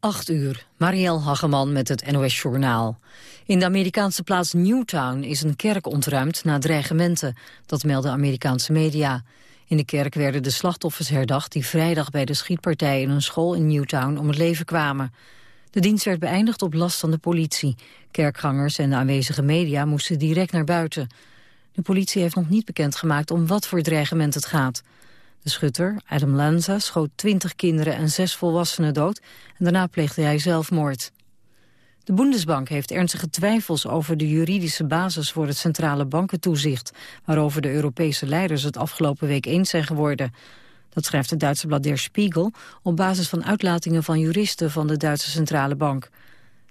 8 uur, Marielle Hageman met het NOS Journaal. In de Amerikaanse plaats Newtown is een kerk ontruimd na dreigementen. Dat melden Amerikaanse media. In de kerk werden de slachtoffers herdacht... die vrijdag bij de schietpartij in een school in Newtown om het leven kwamen. De dienst werd beëindigd op last van de politie. Kerkgangers en de aanwezige media moesten direct naar buiten. De politie heeft nog niet bekendgemaakt om wat voor dreigement het gaat... De schutter, Adam Lanza, schoot twintig kinderen en zes volwassenen dood... en daarna pleegde hij zelfmoord. De Bundesbank heeft ernstige twijfels over de juridische basis voor het centrale bankentoezicht, waarover de Europese leiders het afgelopen week eens zijn geworden. Dat schrijft het Duitse blad Der Spiegel op basis van uitlatingen van juristen van de Duitse Centrale Bank.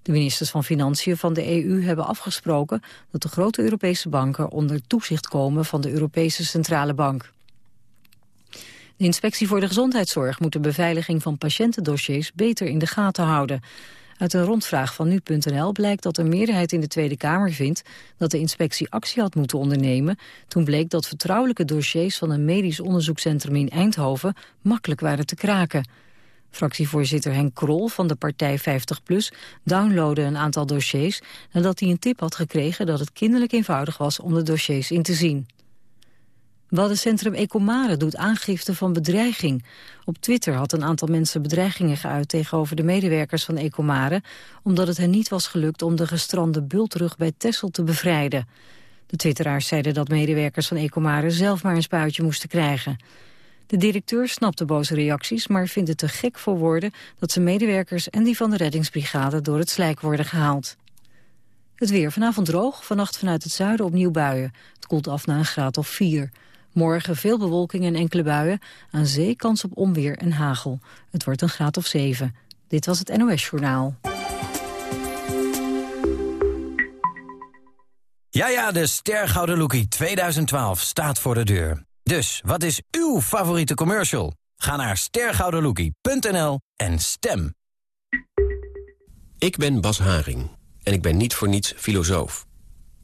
De ministers van Financiën van de EU hebben afgesproken dat de grote Europese banken onder toezicht komen van de Europese Centrale Bank. De inspectie voor de gezondheidszorg moet de beveiliging van patiëntendossiers beter in de gaten houden. Uit een rondvraag van nu.nl blijkt dat een meerderheid in de Tweede Kamer vindt dat de inspectie actie had moeten ondernemen toen bleek dat vertrouwelijke dossiers van een medisch onderzoekscentrum in Eindhoven makkelijk waren te kraken. Fractievoorzitter Henk Krol van de partij 50PLUS downloadde een aantal dossiers nadat hij een tip had gekregen dat het kinderlijk eenvoudig was om de dossiers in te zien. Waddencentrum Ecomare doet aangifte van bedreiging. Op Twitter had een aantal mensen bedreigingen geuit tegenover de medewerkers van Ecomare, omdat het hen niet was gelukt om de gestrande bultrug bij Tessel te bevrijden. De twitteraars zeiden dat medewerkers van Ecomare zelf maar een spuitje moesten krijgen. De directeur snapt de boze reacties, maar vindt het te gek voor woorden dat zijn medewerkers en die van de reddingsbrigade door het slijk worden gehaald. Het weer vanavond droog, vannacht vanuit het zuiden opnieuw buien. Het koelt af naar een graad of 4. Morgen veel bewolking en enkele buien. Aan zee kans op onweer en hagel. Het wordt een graad of 7. Dit was het NOS Journaal. Ja, ja, de Stergouden Lookie 2012 staat voor de deur. Dus, wat is uw favoriete commercial? Ga naar stergoudenlookie.nl en stem. Ik ben Bas Haring en ik ben niet voor niets filosoof.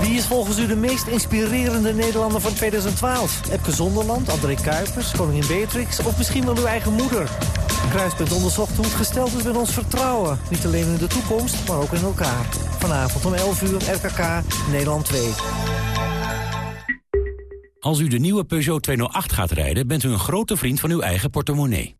wie is volgens u de meest inspirerende Nederlander van 2012? Epke Zonderland, André Kuipers, koningin Beatrix of misschien wel uw eigen moeder? Kruispunt onderzocht hoe het gesteld is met ons vertrouwen. Niet alleen in de toekomst, maar ook in elkaar. Vanavond om 11 uur, RKK, Nederland 2. Als u de nieuwe Peugeot 208 gaat rijden, bent u een grote vriend van uw eigen portemonnee.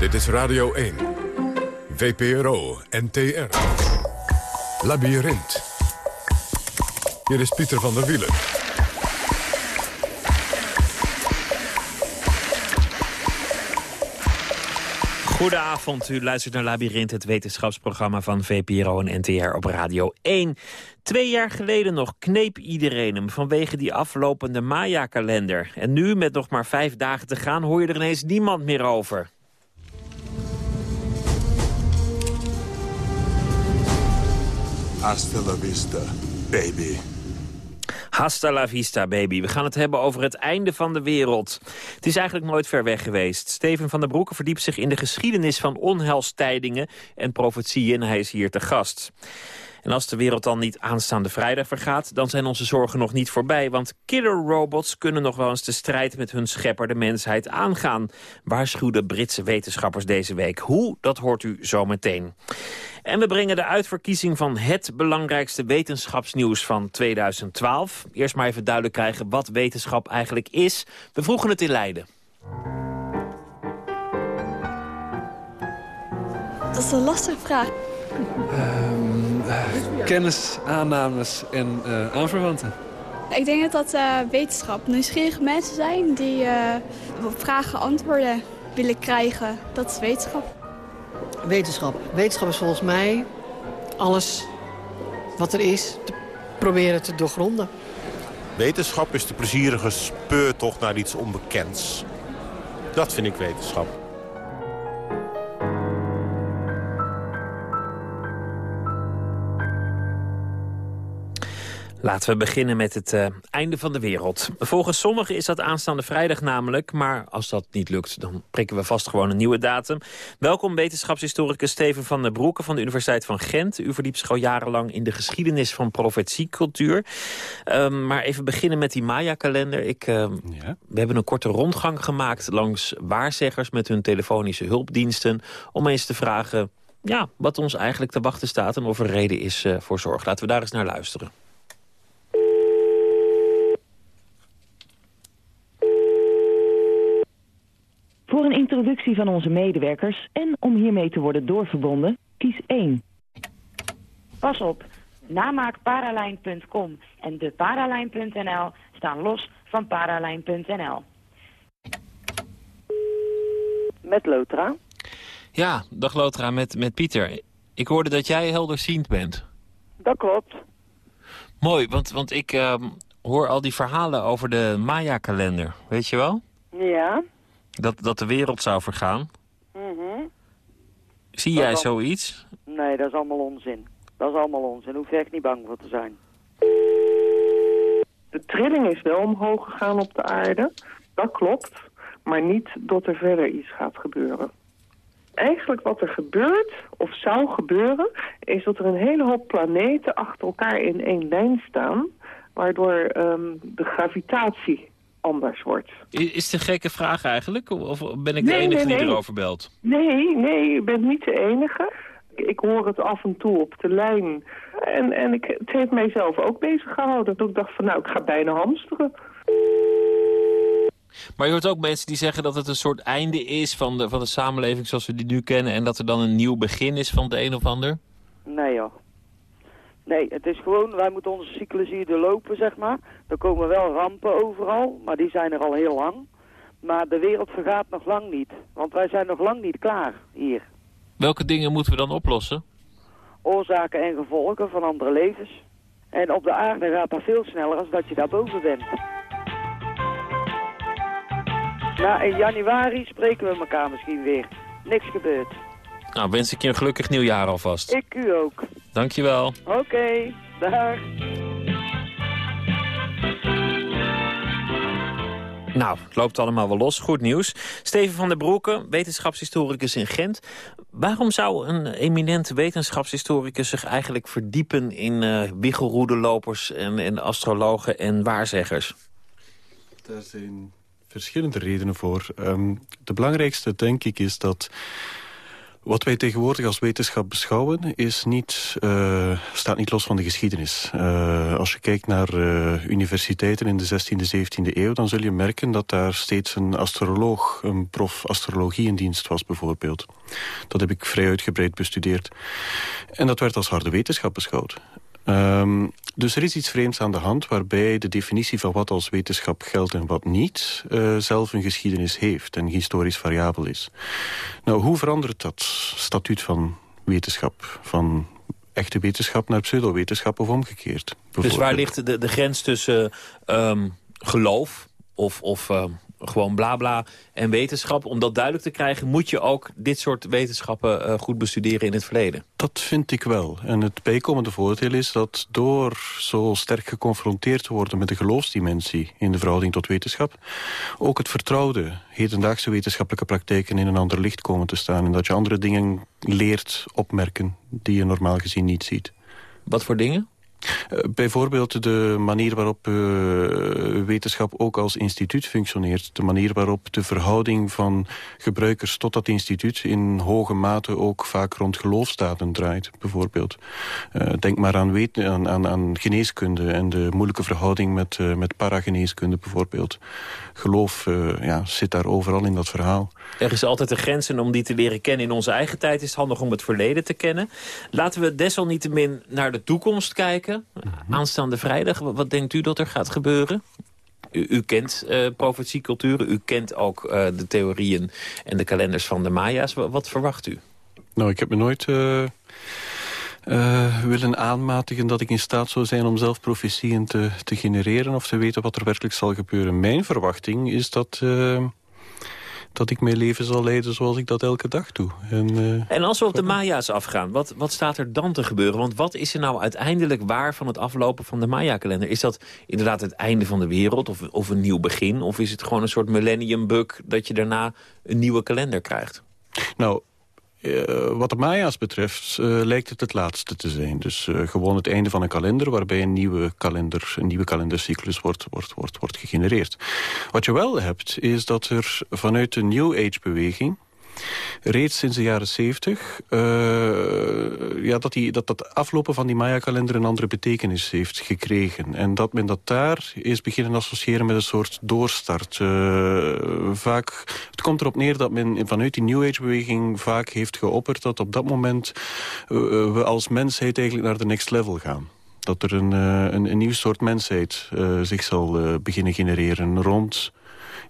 Dit is Radio 1. VPRO NTR. Labyrinth. Hier is Pieter van der Wielen. Goedenavond, u luistert naar Labyrinth, het wetenschapsprogramma van VPRO en NTR op Radio 1. Twee jaar geleden nog kneep iedereen hem vanwege die aflopende Maya-kalender. En nu, met nog maar vijf dagen te gaan, hoor je er ineens niemand meer over. Hasta la vista, baby. Hasta la vista, baby. We gaan het hebben over het einde van de wereld. Het is eigenlijk nooit ver weg geweest. Steven van der Broeke verdiept zich in de geschiedenis van onheilstijdingen en profetieën. Hij is hier te gast. En als de wereld dan niet aanstaande vrijdag vergaat... dan zijn onze zorgen nog niet voorbij. Want killer robots kunnen nog wel eens de strijd met hun schepper... de mensheid aangaan. Waarschuwden Britse wetenschappers deze week. Hoe, dat hoort u zo meteen. En we brengen de uitverkiezing van het belangrijkste wetenschapsnieuws van 2012. Eerst maar even duidelijk krijgen wat wetenschap eigenlijk is. We vroegen het in Leiden. Dat is een lastige vraag. Um, kennis, aannames en uh, aanverwanten. Ik denk dat dat uh, wetenschap. Nieuwsgierige mensen zijn die uh, op vragen antwoorden willen krijgen. Dat is wetenschap. Wetenschap. Wetenschap is volgens mij alles wat er is te proberen te doorgronden. Wetenschap is de plezierige speurtocht naar iets onbekends. Dat vind ik wetenschap. Laten we beginnen met het uh, einde van de wereld. Volgens sommigen is dat aanstaande vrijdag namelijk... maar als dat niet lukt, dan prikken we vast gewoon een nieuwe datum. Welkom wetenschapshistoricus Steven van der Broeke... van de Universiteit van Gent. U verdiept zich al jarenlang in de geschiedenis van profetiecultuur. Uh, maar even beginnen met die Maya-kalender. Ik, uh, ja. We hebben een korte rondgang gemaakt langs waarzeggers... met hun telefonische hulpdiensten... om eens te vragen ja, wat ons eigenlijk te wachten staat... en of er reden is uh, voor zorg. Laten we daar eens naar luisteren. Voor een introductie van onze medewerkers en om hiermee te worden doorverbonden, kies 1. Pas op, namaakparalijn.com en de paralijn.nl staan los van paralijn.nl. Met Lotra. Ja, dag Lotra, met, met Pieter. Ik hoorde dat jij helderziend bent. Dat klopt. Mooi, want, want ik uh, hoor al die verhalen over de Maya-kalender, weet je wel? Ja. Dat, dat de wereld zou vergaan. Mm Zie jij zoiets? Nee, dat is allemaal onzin. Dat is allemaal onzin. Hoef je echt niet bang voor te zijn. De trilling is wel omhoog gegaan op de aarde. Dat klopt. Maar niet dat er verder iets gaat gebeuren. Eigenlijk wat er gebeurt, of zou gebeuren... is dat er een hele hoop planeten achter elkaar in één lijn staan... waardoor um, de gravitatie anders wordt. Is het een gekke vraag eigenlijk? Of ben ik de enige die erover belt? Nee, nee, je bent niet de enige. Ik hoor het af en toe op de lijn. En, en ik, het heeft mijzelf ook bezig gehouden. Dat ik dacht van nou, ik ga bijna hamsteren. Maar je hoort ook mensen die zeggen dat het een soort einde is van de, van de samenleving zoals we die nu kennen... en dat er dan een nieuw begin is van het een of ander? Nee joh. Nee, het is gewoon, wij moeten onze cyclus hier doorlopen, zeg maar. Er komen wel rampen overal, maar die zijn er al heel lang. Maar de wereld vergaat nog lang niet, want wij zijn nog lang niet klaar hier. Welke dingen moeten we dan oplossen? Oorzaken en gevolgen van andere levens. En op de aarde gaat dat veel sneller als dat je daarboven bent. Nou, in januari spreken we elkaar misschien weer. Niks gebeurt. Nou, wens ik je een gelukkig nieuwjaar alvast. Ik u ook. Dankjewel. Oké, okay, dag. Nou, het loopt allemaal wel los. Goed nieuws. Steven van der Broeke, wetenschapshistoricus in Gent. Waarom zou een eminente wetenschapshistoricus zich eigenlijk verdiepen... in uh, en, en astrologen en waarzeggers? Daar zijn verschillende redenen voor. Um, de belangrijkste, denk ik, is dat wat wij tegenwoordig als wetenschap beschouwen is niet, uh, staat niet los van de geschiedenis. Uh, als je kijkt naar uh, universiteiten in de 16e, 17e eeuw... dan zul je merken dat daar steeds een astroloog, een prof astrologie in dienst was bijvoorbeeld. Dat heb ik vrij uitgebreid bestudeerd. En dat werd als harde wetenschap beschouwd. Um, dus er is iets vreemds aan de hand waarbij de definitie van wat als wetenschap geldt en wat niet uh, zelf een geschiedenis heeft en historisch variabel is. Nou, hoe verandert dat statuut van wetenschap, van echte wetenschap naar pseudowetenschap of omgekeerd? Dus waar ligt de, de grens tussen um, geloof of, of um, gewoon bla bla en wetenschap. Om dat duidelijk te krijgen moet je ook dit soort wetenschappen uh, goed bestuderen in het verleden. Dat vind ik wel. En het bijkomende voordeel is dat door zo sterk geconfronteerd te worden met de geloofsdimensie in de verhouding tot wetenschap, ook het vertrouwde hedendaagse wetenschappelijke praktijken in een ander licht komen te staan. En dat je andere dingen leert opmerken die je normaal gezien niet ziet. Wat voor dingen? Uh, bijvoorbeeld de manier waarop uh, wetenschap ook als instituut functioneert. De manier waarop de verhouding van gebruikers tot dat instituut... in hoge mate ook vaak rond geloofstaten draait, bijvoorbeeld. Uh, denk maar aan, aan, aan, aan, geneeskunde en de moeilijke verhouding met, met parageneeskunde, bijvoorbeeld. Geloof ja, zit daar overal in dat verhaal. Er is altijd een grens en om die te leren kennen in onze eigen tijd... is het handig om het verleden te kennen. Laten we desalniettemin naar de toekomst kijken. Mhm. Aanstaande vrijdag, wat denkt u dat er gaat gebeuren? U, u kent uh, profetieculturen, u kent ook uh, de theorieën en de kalenders van de Maya's. Wat, wat verwacht u? Nou, ik heb me nooit... Uh, willen aanmatigen dat ik in staat zou zijn om zelf profetieën te, te genereren... of te weten wat er werkelijk zal gebeuren. Mijn verwachting is dat, uh, dat ik mijn leven zal leiden zoals ik dat elke dag doe. En, uh, en als we op de Maya's afgaan, wat, wat staat er dan te gebeuren? Want wat is er nou uiteindelijk waar van het aflopen van de Maya-kalender? Is dat inderdaad het einde van de wereld of, of een nieuw begin? Of is het gewoon een soort millennium bug dat je daarna een nieuwe kalender krijgt? Nou, uh, wat de Maya's betreft uh, lijkt het het laatste te zijn. Dus uh, gewoon het einde van een kalender waarbij een nieuwe, kalender, een nieuwe kalendercyclus wordt, wordt, wordt, wordt gegenereerd. Wat je wel hebt is dat er vanuit de New Age-beweging reeds sinds de jaren zeventig... Uh, ja, dat, die, dat dat aflopen van die Maya-kalender een andere betekenis heeft gekregen. En dat men dat daar is beginnen associëren met een soort doorstart. Uh, vaak, het komt erop neer dat men vanuit die New Age-beweging vaak heeft geopperd... dat op dat moment uh, we als mensheid eigenlijk naar de next level gaan dat er een, een, een, nieuw soort mensheid zich zal beginnen genereren rond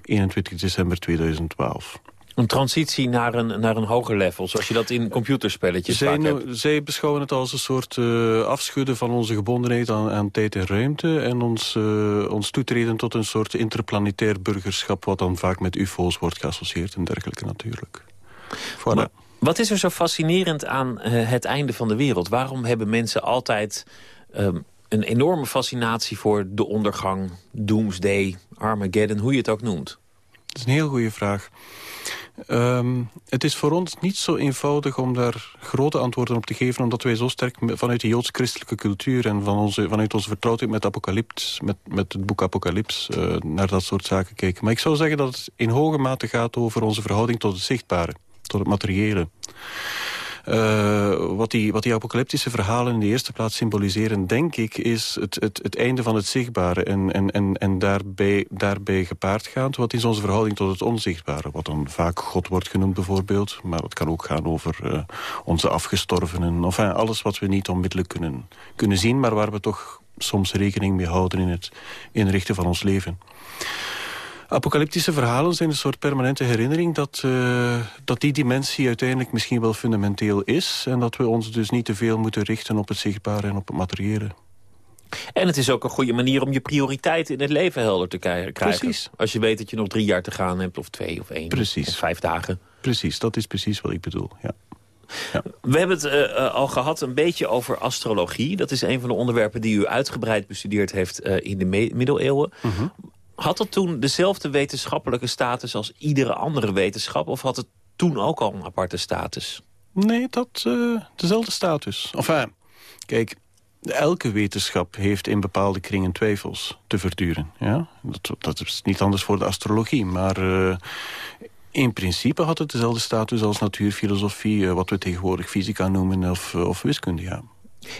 21 december 2012. Een transitie naar een, naar een hoger level, zoals je dat in computerspelletjes zij, vaak hebt. Zij beschouwen het als een soort uh, afschudden van onze gebondenheid aan, aan tijd en ruimte... en ons, uh, ons toetreden tot een soort interplanetair burgerschap... wat dan vaak met ufo's wordt geassocieerd en dergelijke natuurlijk. Voilà. wat is er zo fascinerend aan uh, het einde van de wereld? Waarom hebben mensen altijd um, een enorme fascinatie voor de ondergang... Doomsday, Armageddon, hoe je het ook noemt? Dat is een heel goede vraag. Um, het is voor ons niet zo eenvoudig om daar grote antwoorden op te geven... omdat wij zo sterk vanuit de joods-christelijke cultuur... en van onze, vanuit onze vertrouwdheid met, Apocalyps, met, met het boek Apocalyps... Uh, naar dat soort zaken kijken. Maar ik zou zeggen dat het in hoge mate gaat over onze verhouding tot het zichtbare. Tot het materiële. Uh, wat, die, wat die apocalyptische verhalen in de eerste plaats symboliseren... denk ik, is het, het, het einde van het zichtbare. En, en, en, en daarbij, daarbij gepaard gaand, wat is onze verhouding tot het onzichtbare? Wat dan vaak God wordt genoemd bijvoorbeeld. Maar het kan ook gaan over uh, onze afgestorvenen. Of alles wat we niet onmiddellijk kunnen, kunnen zien... maar waar we toch soms rekening mee houden in het inrichten van ons leven. Apocalyptische verhalen zijn een soort permanente herinnering... Dat, uh, dat die dimensie uiteindelijk misschien wel fundamenteel is... en dat we ons dus niet te veel moeten richten op het zichtbare en op het materiële. En het is ook een goede manier om je prioriteiten in het leven helder te krijgen. Precies. Als je weet dat je nog drie jaar te gaan hebt, of twee of één. Precies. Of vijf dagen. Precies, dat is precies wat ik bedoel, ja. Ja. We hebben het uh, al gehad een beetje over astrologie. Dat is een van de onderwerpen die u uitgebreid bestudeerd heeft uh, in de middeleeuwen. Mhm. Had het toen dezelfde wetenschappelijke status als iedere andere wetenschap? Of had het toen ook al een aparte status? Nee, dat uh, dezelfde status. Enfin, kijk, elke wetenschap heeft in bepaalde kringen twijfels te verduren. Ja? Dat, dat is niet anders voor de astrologie. Maar uh, in principe had het dezelfde status als natuurfilosofie... Uh, wat we tegenwoordig fysica noemen of, of wiskunde, ja.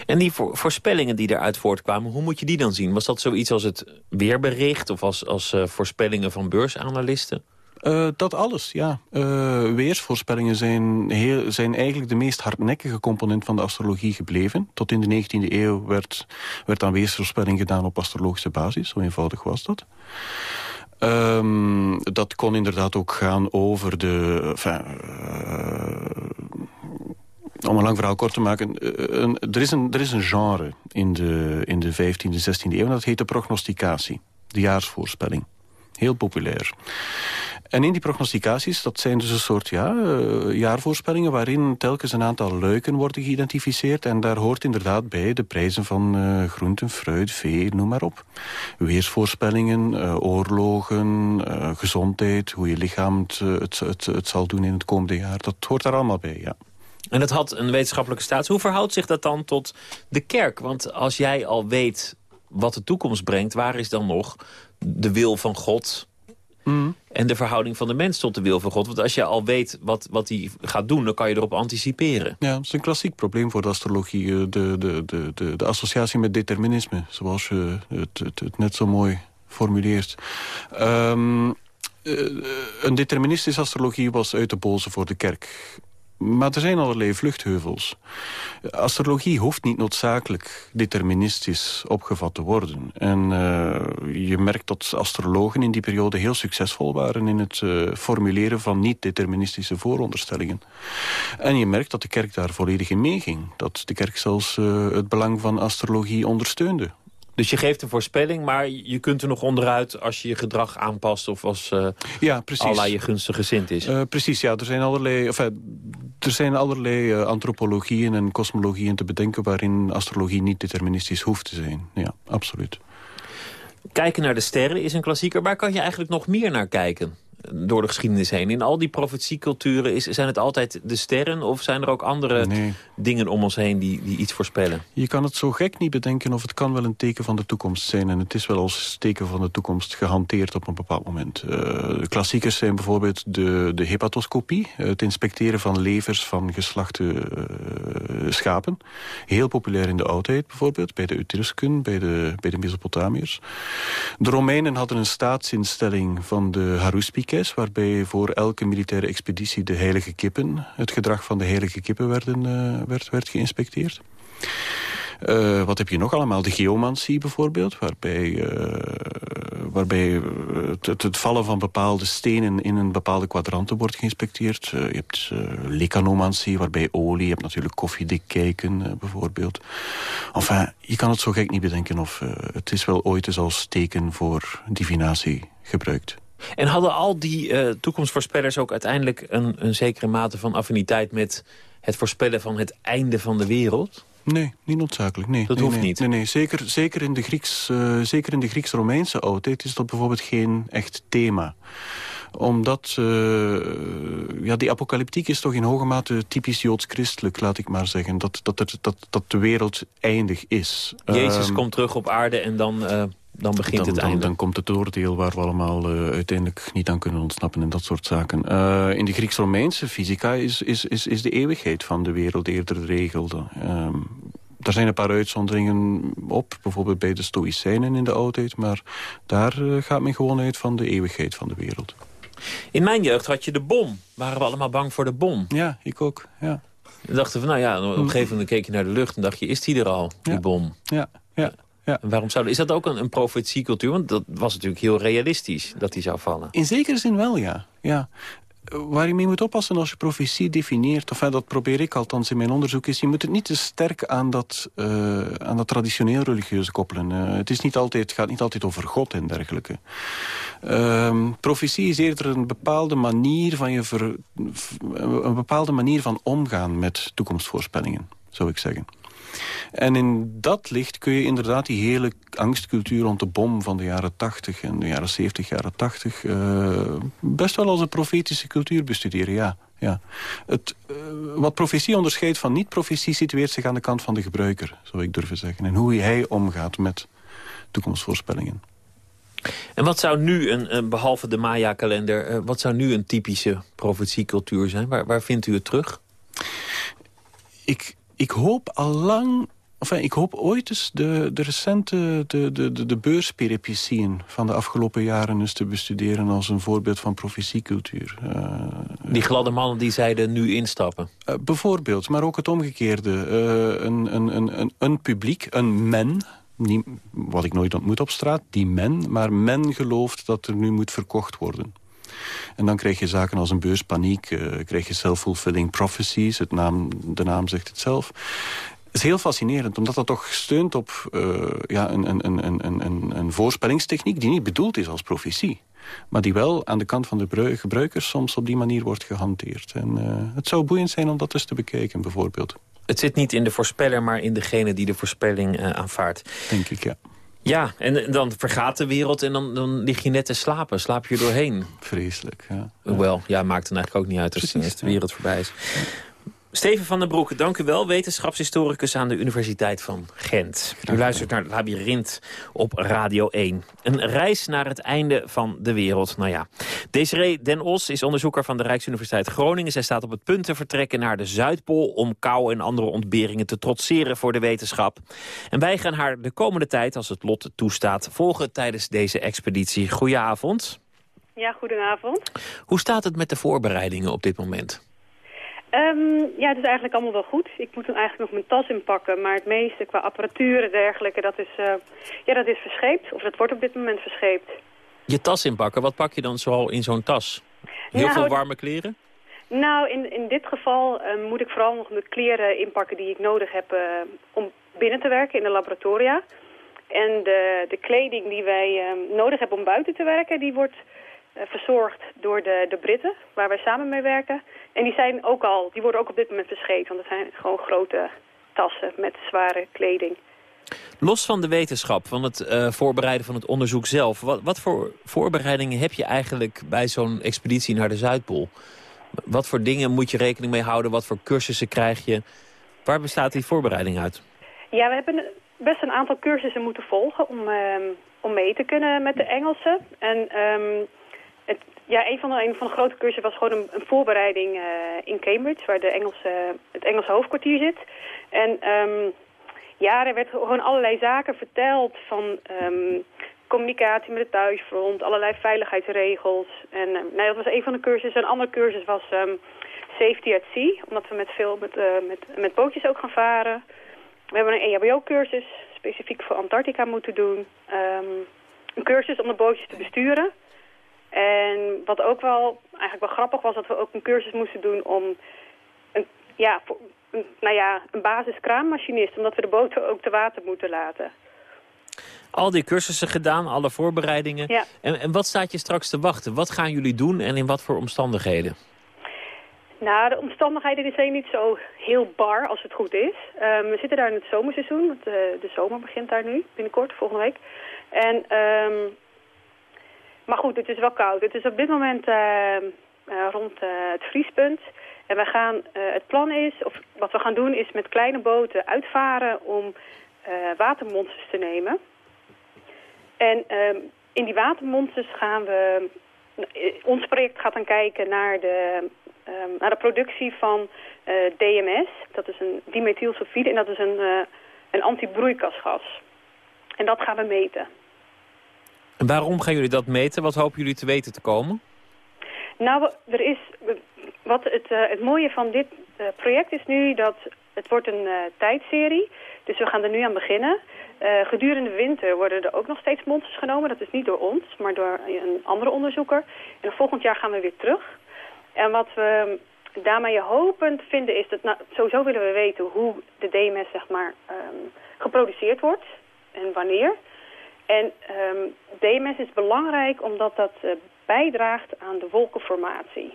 En die voorspellingen die eruit voortkwamen, hoe moet je die dan zien? Was dat zoiets als het weerbericht of als, als uh, voorspellingen van beursanalisten? Uh, dat alles, ja. Uh, weersvoorspellingen zijn, heel, zijn eigenlijk de meest hardnekkige component van de astrologie gebleven. Tot in de 19e eeuw werd, werd aan weersvoorspelling gedaan op astrologische basis. Zo eenvoudig was dat. Um, dat kon inderdaad ook gaan over de... Enfin, om een lang verhaal kort te maken, eh, een, er, is een, er is een genre in de, in de 15e, 16e eeuw... dat heet de prognosticatie, de jaarsvoorspelling. Heel populair. En in die prognosticaties, dat zijn dus een soort ja, uh, jaarvoorspellingen... waarin telkens een aantal luiken worden geïdentificeerd... en daar hoort inderdaad bij de prijzen van groenten, fruit, vee, noem maar op. Weersvoorspellingen, oorlogen, gezondheid... hoe je lichaam het, het, het, het zal doen in het komende jaar. Dat hoort daar allemaal bij, ja. En dat had een wetenschappelijke status. Hoe verhoudt zich dat dan tot de kerk? Want als jij al weet wat de toekomst brengt... waar is dan nog de wil van God... Mm. en de verhouding van de mens tot de wil van God? Want als je al weet wat, wat hij gaat doen... dan kan je erop anticiperen. Ja, dat is een klassiek probleem voor de astrologie. eh, De, de, de, de, de associatie met determinisme, zoals je het, het, het net zo mooi formuleert. Ehm, eh, een deterministische astrologie was uit de boze voor de kerk. Maar er zijn allerlei vluchtheuvels. Astrologie hoeft niet noodzakelijk deterministisch opgevat te worden. En eh, je merkt dat astrologen in die periode heel succesvol waren... in het eh, formuleren van niet-deterministische vooronderstellingen. En je merkt dat de kerk daar volledig in meeging. Dat de kerk zelfs eh, het belang van astrologie ondersteunde. Dus je geeft een voorspelling, maar je kunt er nog onderuit... als je je gedrag aanpast of als uh, ja, precies. Allah je gunstig gezind is. Uh, precies, ja. Er zijn allerlei, enfin, er zijn allerlei uh, antropologieën en kosmologieën te bedenken... waarin astrologie niet deterministisch hoeft te zijn. Ja, absoluut. Kijken naar de sterren is een klassieker. Waar kan je eigenlijk nog meer naar kijken? Door de geschiedenis heen. In al die profetieculturen is, zijn het altijd de sterren... of zijn er ook andere nee. dingen om ons heen die, die iets voorspellen? Je kan het zo gek niet bedenken of het kan wel een teken van de toekomst zijn. En het is wel als teken van de toekomst gehanteerd op een bepaald moment. Uh, de klassiekers zijn bijvoorbeeld de, de hepatoscopie. Het inspecteren van levers van geslachte uh, schapen. Heel populair in de oudheid bijvoorbeeld. Bij de Etrusken, bij de, bij de Mesopotamiërs. De Romeinen hadden een staatsinstelling van de Waarbij voor elke militaire expeditie de heilige kippen... het gedrag van de heilige kippen werden, uh, werd, werd geïnspecteerd. Uh, wat heb je nog allemaal? De geomancie bijvoorbeeld, waarbij, uh, waarbij het, het, vallen van bepaalde stenen in een bepaalde kwadranten wordt geïnspecteerd. Je hebt lekanomancie, waarbij olie, je hebt natuurlijk koffiedik kijken bijvoorbeeld. Enfin, je kan het zo gek niet bedenken of het is wel ooit eens als teken voor divinatie gebruikt. En hadden al die uh, toekomstvoorspellers ook uiteindelijk een, een zekere mate van affiniteit met het voorspellen van het einde van de wereld? Nee, niet noodzakelijk. Nee, dat nee, hoeft nee, niet? Nee, nee. Zeker, zeker in de Grieks, uh, zeker in de Grieks-Romeinse oudheid is dat bijvoorbeeld geen echt thema omdat uh, ja, die apocalyptiek is toch in hoge mate typisch joods-christelijk, laat ik maar zeggen. Dat, dat, dat, dat de wereld eindig is. Jezus um, komt terug op aarde en dan... Uh, dan begint dan, het dan, einde. Dan komt het oordeel waar we allemaal uh, uiteindelijk niet aan kunnen ontsnappen en dat soort zaken. Uh, in de Grieks-Romeinse fysica is, is, is, is de eeuwigheid van de wereld eerder de regel. Um, daar zijn een paar uitzonderingen op, bijvoorbeeld bij de Stoïcijnen in de oudheid, maar daar uh, gaat men gewoon uit van de eeuwigheid van de wereld. In mijn jeugd had je de bom. Waren we allemaal bang voor de bom? Ja, ik ook, ja. We dachten van, nou ja, op een gegeven moment keek je naar de lucht en dacht je, is die er al, die ja. bom? Ja, ja. Ja. Waarom zou, is dat ook een, een profetiecultuur? Want dat was natuurlijk heel realistisch dat die zou vallen. In zekere zin wel, ja. ja. Waar je mee moet oppassen als je profetie definieert... of dat probeer ik althans in mijn onderzoek... is je moet het niet te sterk aan dat, uh, aan dat traditioneel religieuze koppelen. Uh, het, is niet altijd, het gaat niet altijd over God en dergelijke. Uh, profetie is eerder een bepaalde manier van, je ver, een bepaalde manier van omgaan met toekomstvoorspellingen, zou ik zeggen. En in dat licht kun je inderdaad die hele angstcultuur rond de bom van de jaren 80 en de jaren 70, jaren 80... Uh, best wel als een profetische cultuur bestuderen, ja. ja. Het, uh, wat profetie onderscheidt van niet-profetie situeert zich aan de kant van de gebruiker, zou ik durven zeggen. En hoe hij omgaat met toekomstvoorspellingen. En wat zou nu, een, behalve de Maya-kalender... Uh, wat zou nu een typische profetiecultuur zijn? Waar, waar vindt u het terug? Ik ik hoop al lang... Enfin, ik hoop ooit eens de, de recente de, de, de, de beursperipecieën van de afgelopen jaren eens te bestuderen als een voorbeeld van profetiecultuur. Uh, die gladde mannen die zeiden nu instappen? Uh, bijvoorbeeld, maar ook het omgekeerde. Uh, een, een, een, een, een publiek, een men, niet, wat ik nooit ontmoet op straat, die men, maar men gelooft dat er nu moet verkocht worden. En dan krijg je zaken als een beurspaniek, uh, krijg je self-fulfilling prophecies, het naam, de naam zegt het zelf. Het is heel fascinerend, omdat dat toch steunt op uh, ja, een, een, een, een, een, een voorspellingstechniek die niet bedoeld is als profetie. Maar die wel aan de kant van de gebruikers soms op die manier wordt gehanteerd. En uh, het zou boeiend zijn om dat eens te bekijken, bijvoorbeeld. Het zit niet in de voorspeller, maar in degene die de voorspelling uh, aanvaardt. Denk ik, ja. Ja, en dan vergaat de wereld en dan, dan lig je net te slapen. Slaap je doorheen. Vreselijk, ja. Hoewel, ja, maakt het eigenlijk ook niet uit als, als de wereld voorbij is. Steven van den Broek, dank u wel. Wetenschapshistoricus aan de Universiteit van Gent. U luistert naar Labyrinth op Radio 1. Een reis naar het einde van de wereld. Nou ja, Desiree Den Os is onderzoeker van de Rijksuniversiteit Groningen. Zij staat op het punt te vertrekken naar de Zuidpool... om kou en andere ontberingen te trotseren voor de wetenschap. En wij gaan haar de komende tijd, als het lot toestaat... volgen tijdens deze expeditie. Goedenavond. Ja, goedenavond. Hoe staat het met de voorbereidingen op dit moment? Um, ja, het is eigenlijk allemaal wel goed. Ik moet dan eigenlijk nog mijn tas inpakken. Maar het meeste qua apparatuur en dergelijke, dat is, uh, ja, dat is verscheept. Of dat wordt op dit moment verscheept. Je tas inpakken, wat pak je dan zoal in zo'n tas? Heel Nou, veel warme kleren? Nou, in, in dit geval uh, moet ik vooral nog de kleren inpakken die ik nodig heb uh, om binnen te werken in de laboratoria. En de, de kleding die wij nodig hebben om buiten te werken, die wordt verzorgd door de, de Britten, waar wij samen mee werken. En die, zijn ook al, die worden ook op dit moment verscheept, want het zijn gewoon grote tassen met zware kleding. Los van de wetenschap, van het uh, voorbereiden van het onderzoek zelf... Wat, wat voor voorbereidingen heb je eigenlijk bij zo'n expeditie naar de Zuidpool? Wat voor dingen moet je rekening mee houden? Wat voor cursussen krijg je? Waar bestaat die voorbereiding uit? Ja, we hebben best een aantal cursussen moeten volgen om, uh, om mee te kunnen met de Engelsen. En um, ja, een van, de, een van de grote cursussen was gewoon een, voorbereiding uh, in Cambridge, waar de Engelse, het Engelse hoofdkwartier zit. En um, ja, er werd gewoon allerlei zaken verteld van um, communicatie met het thuisfront, allerlei veiligheidsregels. En uh, nou, dat was een van de cursussen. Een andere cursus was um, safety at sea, omdat we met veel met, uh, met, met bootjes ook gaan varen. We hebben een EHBO-cursus, specifiek voor Antarctica moeten doen. Een cursus om de bootjes te besturen. En wat ook wel eigenlijk wel grappig was, dat we ook een cursus moesten doen om een, ja, voor, een, nou ja, een basiskraammachinist, omdat we de boten ook te water moeten laten. Al die cursussen gedaan, alle voorbereidingen. Ja. En, en wat staat je straks te wachten? Wat gaan jullie doen en in wat voor omstandigheden? Nou, de omstandigheden zijn niet zo heel bar als het goed is. Um, we zitten daar in het zomerseizoen, want de, de zomer begint daar nu, binnenkort, volgende week. En, um, maar goed, het is wel koud. Het is op dit moment uh, uh, rond uh, het vriespunt. En we gaan, het plan is, of wat we gaan doen, is met kleine boten uitvaren om watermonsters te nemen. En um, in die watermonsters gaan we, ons project gaat dan kijken naar de, um, naar de productie van DMS. Dat is een dimethylsulfide en dat is een, uh, een antibroeikasgas. En dat gaan we meten. En waarom gaan jullie dat meten? Wat hopen jullie te weten te komen? Nou, er is, wat het, uh, het mooie van dit uh, project is nu dat het wordt een uh, tijdserie. Dus we gaan er nu aan beginnen. Gedurende de winter worden er ook nog steeds monsters genomen. Dat is niet door ons, maar door een andere onderzoeker. En volgend jaar gaan we weer terug. En wat we daarmee hopend vinden is dat... Nou, sowieso willen we weten hoe de DMS zeg maar, um, geproduceerd wordt en wanneer. En um, DMS is belangrijk omdat dat uh, bijdraagt aan de wolkenformatie.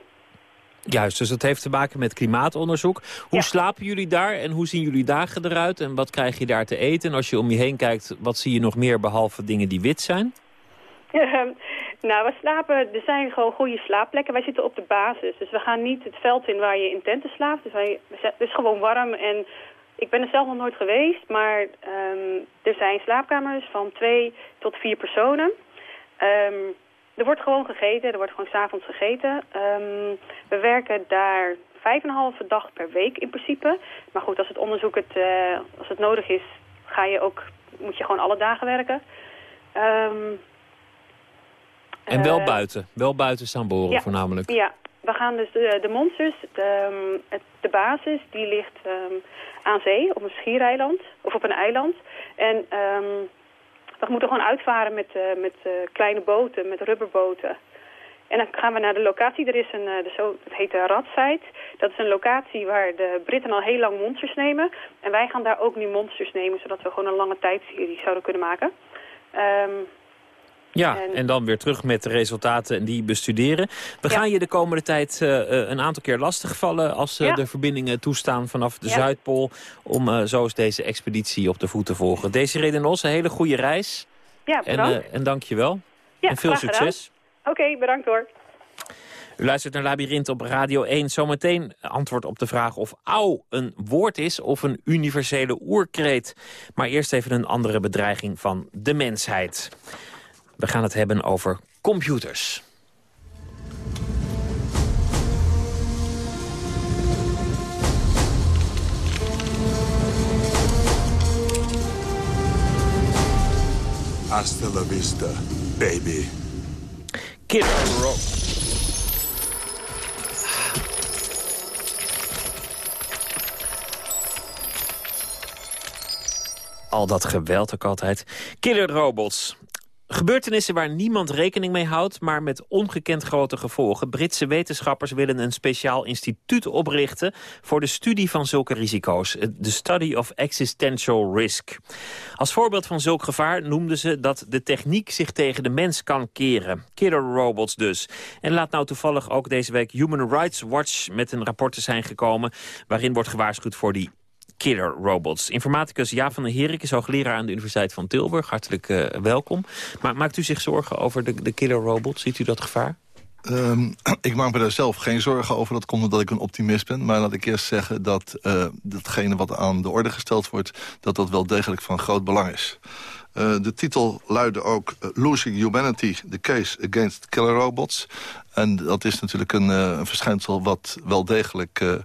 Juist, dus dat heeft te maken met klimaatonderzoek. Hoe ja. slapen jullie daar en hoe zien jullie dagen eruit? En wat krijg je daar te eten? En als je om je heen kijkt, wat zie je nog meer behalve dingen die wit zijn? Ja, nou, we slapen, er zijn gewoon goede slaapplekken. Wij zitten op de basis, dus we gaan niet het veld in waar je in tenten slaapt. Dus wij, het is gewoon warm en ik ben er zelf nog nooit geweest, maar um, er zijn slaapkamers van twee tot vier personen. Um, er wordt gewoon gegeten, er wordt gewoon s'avonds gegeten. Um, we werken daar vijf en een halve dag per week in principe. Maar goed, als het onderzoek het, uh, als het nodig is, ga je ook, moet je gewoon alle dagen werken. En wel uh, buiten, wel buiten staan boren ja, voornamelijk. Ja, we gaan dus de, monsters, de, de basis, die ligt um, aan zee, op een schiereiland, of op een eiland. En um, we moeten gewoon uitvaren met, uh, met uh, kleine boten, met rubberboten. En dan gaan we naar de locatie. Er is een, uh, de zo, het heet de Radsite. Dat is een locatie waar de Britten al heel lang monsters nemen. En wij gaan daar ook nu monsters nemen, zodat we gewoon een lange tijdserie zouden kunnen maken. Ja, en, en, dan weer terug met de resultaten en die bestuderen. We ja. gaan je de komende tijd uh, een aantal keer lastigvallen... als uh, ja. de verbindingen toestaan vanaf de ja. Zuidpool... om uh, zo eens deze expeditie op de voet te volgen. Deze reden ons een hele goede reis. Ja, en, en dank je wel. en veel succes. Oké, okay, bedankt hoor. U luistert naar Labyrinth op Radio 1. Zometeen antwoord op de vraag of au een woord is of een universele oerkreet. Maar eerst even een andere bedreiging van de mensheid. We gaan het hebben over computers. Hasta la vista, baby. Killer Ro Al dat geweld ook altijd. Killer robots. Gebeurtenissen waar niemand rekening mee houdt, maar met ongekend grote gevolgen. Britse wetenschappers willen een speciaal instituut oprichten voor de studie van zulke risico's. De Study of Existential Risk. Als voorbeeld van zulk gevaar noemden ze dat de techniek zich tegen de mens kan keren. Killer robots dus. En laat nou toevallig ook deze week Human Rights Watch met een rapport te zijn gekomen... waarin wordt gewaarschuwd voor die killer robots. Informaticus Jaap van der Herik is hoogleraar aan de Universiteit van Tilburg. Hartelijk uh, welkom. Maar maakt u zich zorgen over de, de killer robots? Ziet u dat gevaar? Um, ik maak me daar zelf geen zorgen over. Dat komt omdat ik een optimist ben. Maar laat ik eerst zeggen dat uh, datgene wat aan de orde gesteld wordt... dat dat wel degelijk van groot belang is. Uh, de titel luidde ook Losing Humanity, the case against killer robots. En dat is natuurlijk een, uh, een verschijnsel wat wel degelijk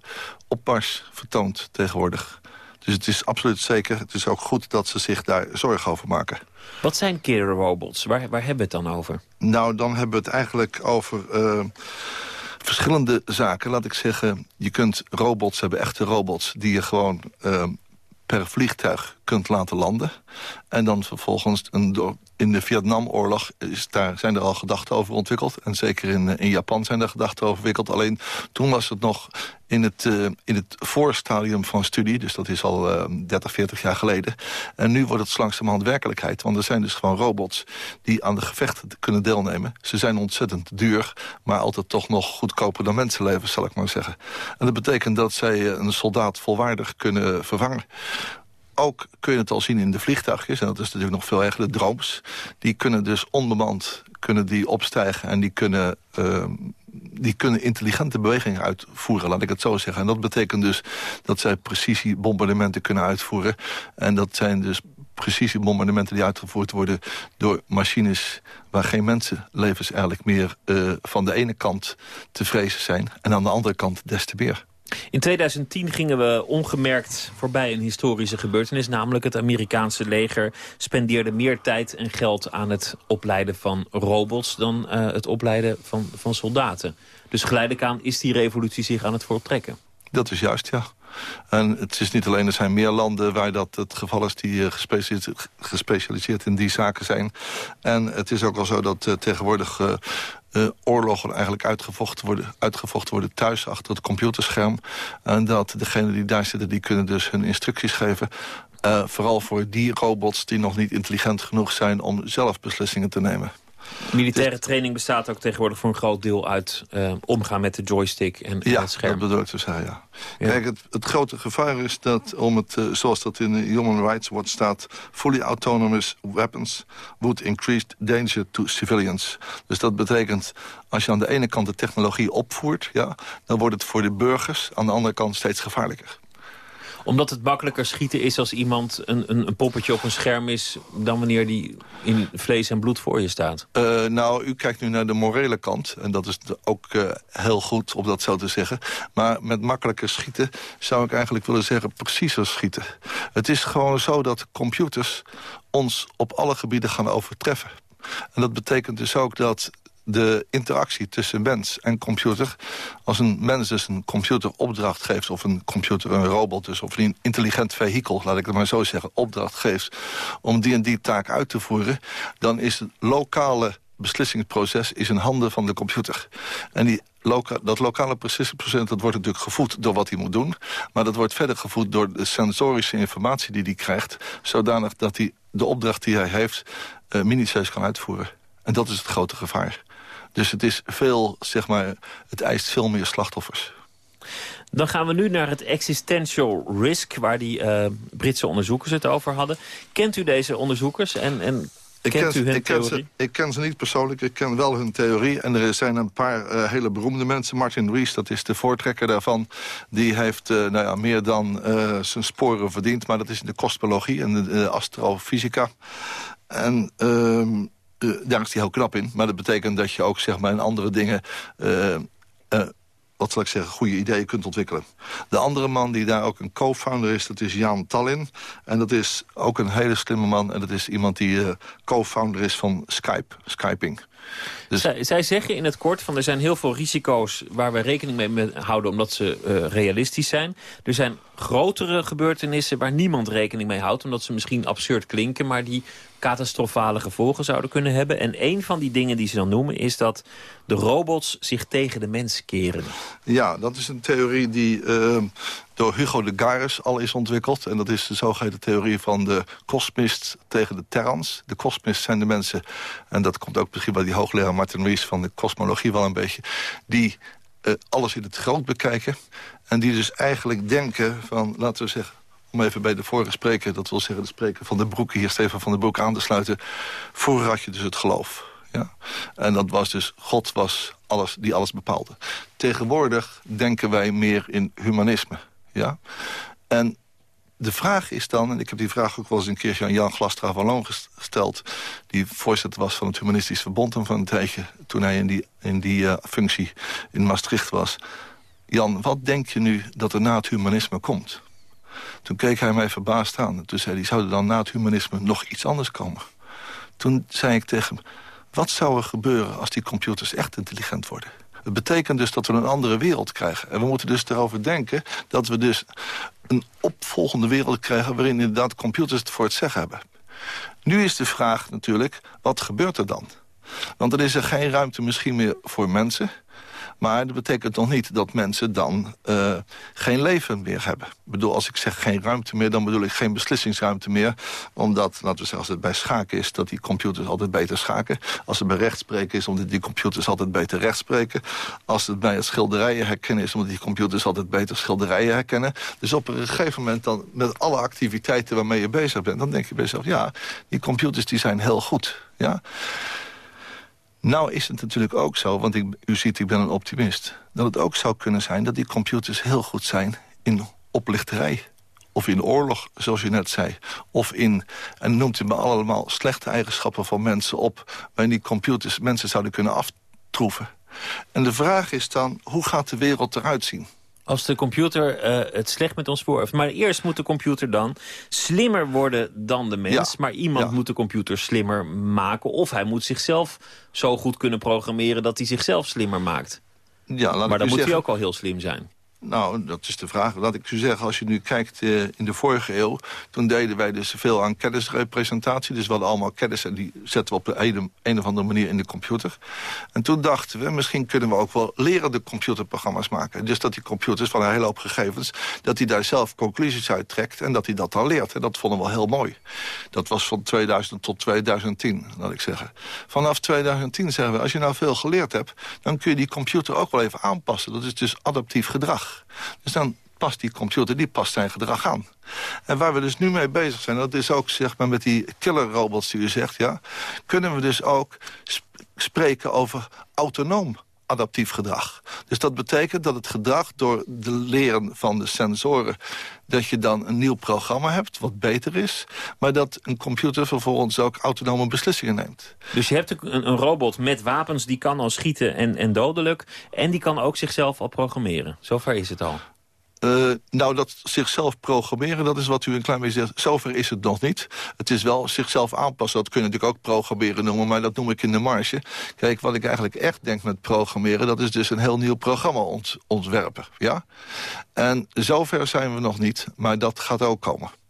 oppas vertoont tegenwoordig. Dus het is absoluut zeker, het is ook goed dat ze zich daar zorgen over maken. Wat zijn robots? Waar, waar hebben we het dan over? Nou, dan hebben we het eigenlijk over uh, verschillende zaken. Laat ik zeggen, je kunt robots hebben, echte robots... die je gewoon uh, per vliegtuig kunt laten landen. En dan vervolgens een, in de Vietnamoorlog is daar, zijn er al gedachten over ontwikkeld. En zeker in, in Japan zijn er gedachten over ontwikkeld. Alleen toen was het nog in het, uh, in het voorstadium van studie. Dus dat is al uh, 30, 40 jaar geleden. En nu wordt het langzamerhand werkelijkheid. Want er zijn dus gewoon robots die aan de gevechten kunnen deelnemen. Ze zijn ontzettend duur, maar altijd toch nog goedkoper dan mensenlevens, zal ik maar zeggen. En dat betekent dat zij een soldaat volwaardig kunnen vervangen ook kun je het al zien in de vliegtuigjes. En dat is natuurlijk nog veel erger, de drones. Die kunnen dus onbemand kunnen die opstijgen en die kunnen... Uh, die kunnen intelligente bewegingen uitvoeren, laat ik het zo zeggen. En dat betekent dus dat zij precisiebombardementen kunnen uitvoeren. En dat zijn dus precisiebombardementen die uitgevoerd worden door machines waar geen mensenlevens eigenlijk meer uh, van de ene kant te vrezen zijn. En aan de andere kant des te meer. In 2010 gingen we ongemerkt voorbij een historische gebeurtenis. Namelijk het Amerikaanse leger spendeerde meer tijd en geld aan het opleiden van robots... dan uh, het opleiden van, van soldaten. Dus geleidelijk aan is die revolutie zich aan het voltrekken. Dat is juist, ja. En het is niet alleen, er zijn meer landen waar dat het geval is... die uh, gespecialiseerd, in die zaken zijn. En het is ook wel zo dat uh, tegenwoordig uh, oorlogen eigenlijk uitgevochten worden, uitgevochten worden thuis achter het computerscherm. En dat degenen die daar zitten, die kunnen dus hun instructies geven. Uh, vooral voor die robots die nog niet intelligent genoeg zijn om zelf beslissingen te nemen. Militaire training bestaat ook tegenwoordig voor een groot deel uit uh, omgaan met de joystick en, ja, het scherm. dat bedoel ik zeggen, ja. ja. Kijk, het, het, grote gevaar is dat om het, uh, zoals dat in de Human Rights Watch staat... fully autonomous weapons would increase danger to civilians. Dus dat betekent, als je aan de ene kant de technologie opvoert... Ja, dan wordt het voor de burgers aan de andere kant steeds gevaarlijker omdat het makkelijker schieten is als iemand een, een, een, poppetje op een scherm is... dan wanneer die in vlees en bloed voor je staat? Uh, nou, u kijkt nu naar de morele kant. En dat is ook uh, heel goed, om dat zo te zeggen. Maar met makkelijker schieten zou ik eigenlijk willen zeggen... preciezer schieten. Het is gewoon zo dat computers ons op alle gebieden gaan overtreffen. En dat betekent dus ook dat de interactie tussen mens en computer... als een mens dus een computer opdracht geeft... of een computer een robot dus, of een intelligent vehikel... laat ik het maar zo zeggen, opdracht geeft... om die en die taak uit te voeren... dan is het lokale beslissingsproces is in handen van de computer. En die dat lokale beslissingsproces dat wordt natuurlijk gevoed door wat hij moet doen. Maar dat wordt verder gevoed door de sensorische informatie die hij krijgt... zodanig dat hij de opdracht die hij heeft uh, kan uitvoeren. En dat is het grote gevaar. Dus het is veel, zeg maar, het eist veel meer slachtoffers. Dan gaan we nu naar het existential risk... waar die uh, Britse onderzoekers het over hadden. Kent u deze onderzoekers en, en Ik Kent ken, u ik, ken ze, theorie? ik ken ze niet persoonlijk, ik ken wel hun theorie. En er zijn een paar eh, hele beroemde mensen. Martin Rees, dat is de voortrekker daarvan. Die heeft eh, nou ja, meer dan eh, zijn sporen verdiend. Maar dat is in de kosmologie en de, de astrofysica. En ehm, eh, daar is hij heel knap in. Maar dat betekent dat je ook zeg maar, in andere dingen... eh, eh, wat zal ik zeggen, goede ideeën kunt ontwikkelen. De andere man die daar ook een co-founder is, dat is Jan Tallinn. En dat is ook een hele slimme man. En dat is iemand die eh, co-founder is van Skype, Skyping. Dus Zij, zeggen in het kort van er zijn heel veel risico's waar we rekening mee houden omdat ze realistisch zijn. Er zijn grotere gebeurtenissen waar niemand rekening mee houdt omdat ze misschien absurd klinken, maar die catastrofale gevolgen zouden kunnen hebben. En een van die dingen die ze dan noemen is dat de robots zich tegen de mens keren. Ja, dat is een theorie die eh, door Hugo de Garis al is ontwikkeld. En dat is de zogeheten theorie van de kosmist tegen de terrans. De kosmist zijn de mensen, en dat komt ook misschien bij die hoogleraar Martin Rees van de kosmologie wel een beetje... die eh, alles in het groot bekijken. En die dus eigenlijk denken van, laten we zeggen... om even bij de vorige spreker, dat wil zeggen de spreker van de Broek... hier Stefan van de Broek aan te sluiten. Vroeger had je dus het geloof. Ja. En dat was dus, God was alles die alles bepaalde. Tegenwoordig denken wij meer in humanisme. Ja? En de vraag is dan, en ik heb die vraag ook wel eens een keertje aan Jan Glastra van Loon gesteld... die voorzitter was van het Humanistisch Verbond en van een tijdje... toen hij in die, in die uh, functie in Maastricht was. Jan, wat denk je nu dat er na het humanisme komt? Toen keek hij mij verbaasd aan. En toen zei hij, zou er dan na het humanisme nog iets anders komen? Toen zei ik tegen hem, wat zou er gebeuren als die computers echt intelligent worden? Het betekent dus dat we een andere wereld krijgen. En we moeten dus erover denken dat we dus een opvolgende wereld krijgen... waarin inderdaad computers het voor het zeggen hebben. Nu is de vraag natuurlijk, wat gebeurt er dan? Want dan is er geen ruimte misschien meer voor mensen... Maar dat betekent nog niet dat mensen dan uh, geen leven meer hebben. Ik bedoel, als ik zeg geen ruimte meer, dan bedoel ik geen beslissingsruimte meer. Omdat, laten we zeggen, als het bij schaken is, dat die computers altijd beter schaken. Als het bij rechtspreken is, omdat die computers altijd beter rechtspreken. Als het bij het schilderijen herkennen is, omdat die computers altijd beter schilderijen herkennen. Dus op een gegeven moment dan, met alle activiteiten waarmee je bezig bent, dan denk je bij jezelf, ja, die computers die zijn heel goed. Ja. Nou is het natuurlijk ook zo, want ik, u ziet, ik ben een optimist... dat het ook zou kunnen zijn dat die computers heel goed zijn in oplichterij. Of in oorlog, zoals u net zei. Of in, en noemt u me allemaal slechte eigenschappen van mensen op... waarin die computers mensen zouden kunnen aftroeven. En de vraag is dan, hoe gaat de wereld eruit zien? Als de computer uh, het slecht met ons voor heeft. Maar eerst moet de computer dan slimmer worden dan de mens. Ja. Maar iemand ja. moet de computer slimmer maken. Of hij moet zichzelf zo goed kunnen programmeren dat hij zichzelf slimmer maakt. Ja, maar dan moet zeggen... hij ook al heel slim zijn. Nou, dat is de vraag. Laat ik u zeggen, als je nu kijkt uh, in de vorige eeuw... toen deden wij dus veel aan kennisrepresentatie. Dus we hadden allemaal kennis en die zetten we op de een, een of andere manier in de computer. En toen dachten we, misschien kunnen we ook wel lerende computerprogramma's maken. Dus dat die computers van een hele hoop gegevens... dat hij daar zelf conclusies uit trekt en dat hij dat dan leert. En dat vonden we wel heel mooi. Dat was van 2000 tot 2010, laat ik zeggen. Vanaf 2010 zeggen we, als je nou veel geleerd hebt... dan kun je die computer ook wel even aanpassen. Dat is dus adaptief gedrag. Dus dan past die computer, die past zijn gedrag aan. En waar we dus nu mee bezig zijn, dat is ook zeg maar met die killerrobots die u zegt, ja, kunnen we dus ook sp spreken over autonoom adaptief gedrag. Dus dat betekent dat het gedrag door de leren van de sensoren... dat je dan een nieuw programma hebt, wat beter is... maar dat een computer vervolgens ook autonome beslissingen neemt. Dus je hebt een, een robot met wapens, die kan al schieten en, en dodelijk... en die kan ook zichzelf al programmeren. Zover is het al. Uh, nou, dat zichzelf programmeren, dat is wat u een klein beetje zegt. Zover is het nog niet. Het is wel zichzelf aanpassen. Dat kun je natuurlijk ook programmeren noemen, maar dat noem ik in de marge. Kijk, wat ik eigenlijk echt denk met programmeren... dat is dus een heel nieuw programma ont ontwerpen. Ja? En zover zijn we nog niet, maar dat gaat ook komen.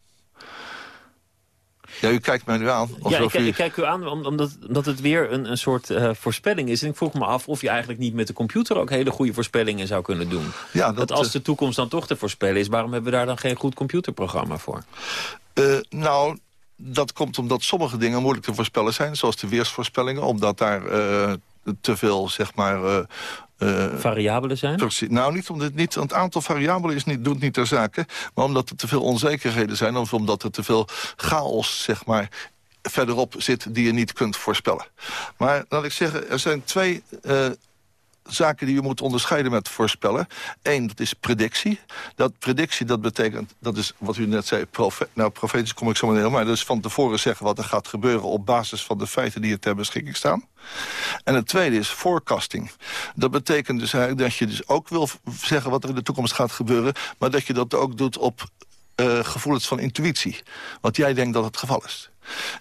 Ja, u kijkt mij nu aan. Ja, ik, u... ik, kijk u aan omdat, omdat het weer een, een soort uh, voorspelling is. En ik vroeg me af of je eigenlijk niet met de computer ook hele goede voorspellingen zou kunnen doen. Ja, dat, dat als de toekomst dan toch te voorspellen is, waarom hebben we daar dan geen goed computerprogramma voor? Uh, nou, dat komt omdat sommige dingen moeilijk te voorspellen zijn. Zoals de weersvoorspellingen, omdat daar uh, te veel, zeg maar... Uh, variabelen zijn? Precies. Nou, niet omdat het, niet, het aantal variabelen is niet, doet niet ter zake... maar omdat er te veel onzekerheden zijn... of omdat er te veel chaos zeg maar, verderop zit die je niet kunt voorspellen. Maar laat ik zeggen, er zijn twee uh, zaken die je moet onderscheiden met voorspellen. Eén, dat is predictie. Dat predictie, dat betekent, dat is wat u net zei, nou profetisch kom ik zo meteen maar dus van tevoren zeggen wat er gaat gebeuren op basis van de feiten die er ter beschikking staan. En het tweede is forecasting. Dat betekent dus eigenlijk dat je dus ook wil zeggen wat er in de toekomst gaat gebeuren, maar dat je dat ook doet op uh, gevoelens van intuïtie. Wat jij denkt dat het geval is.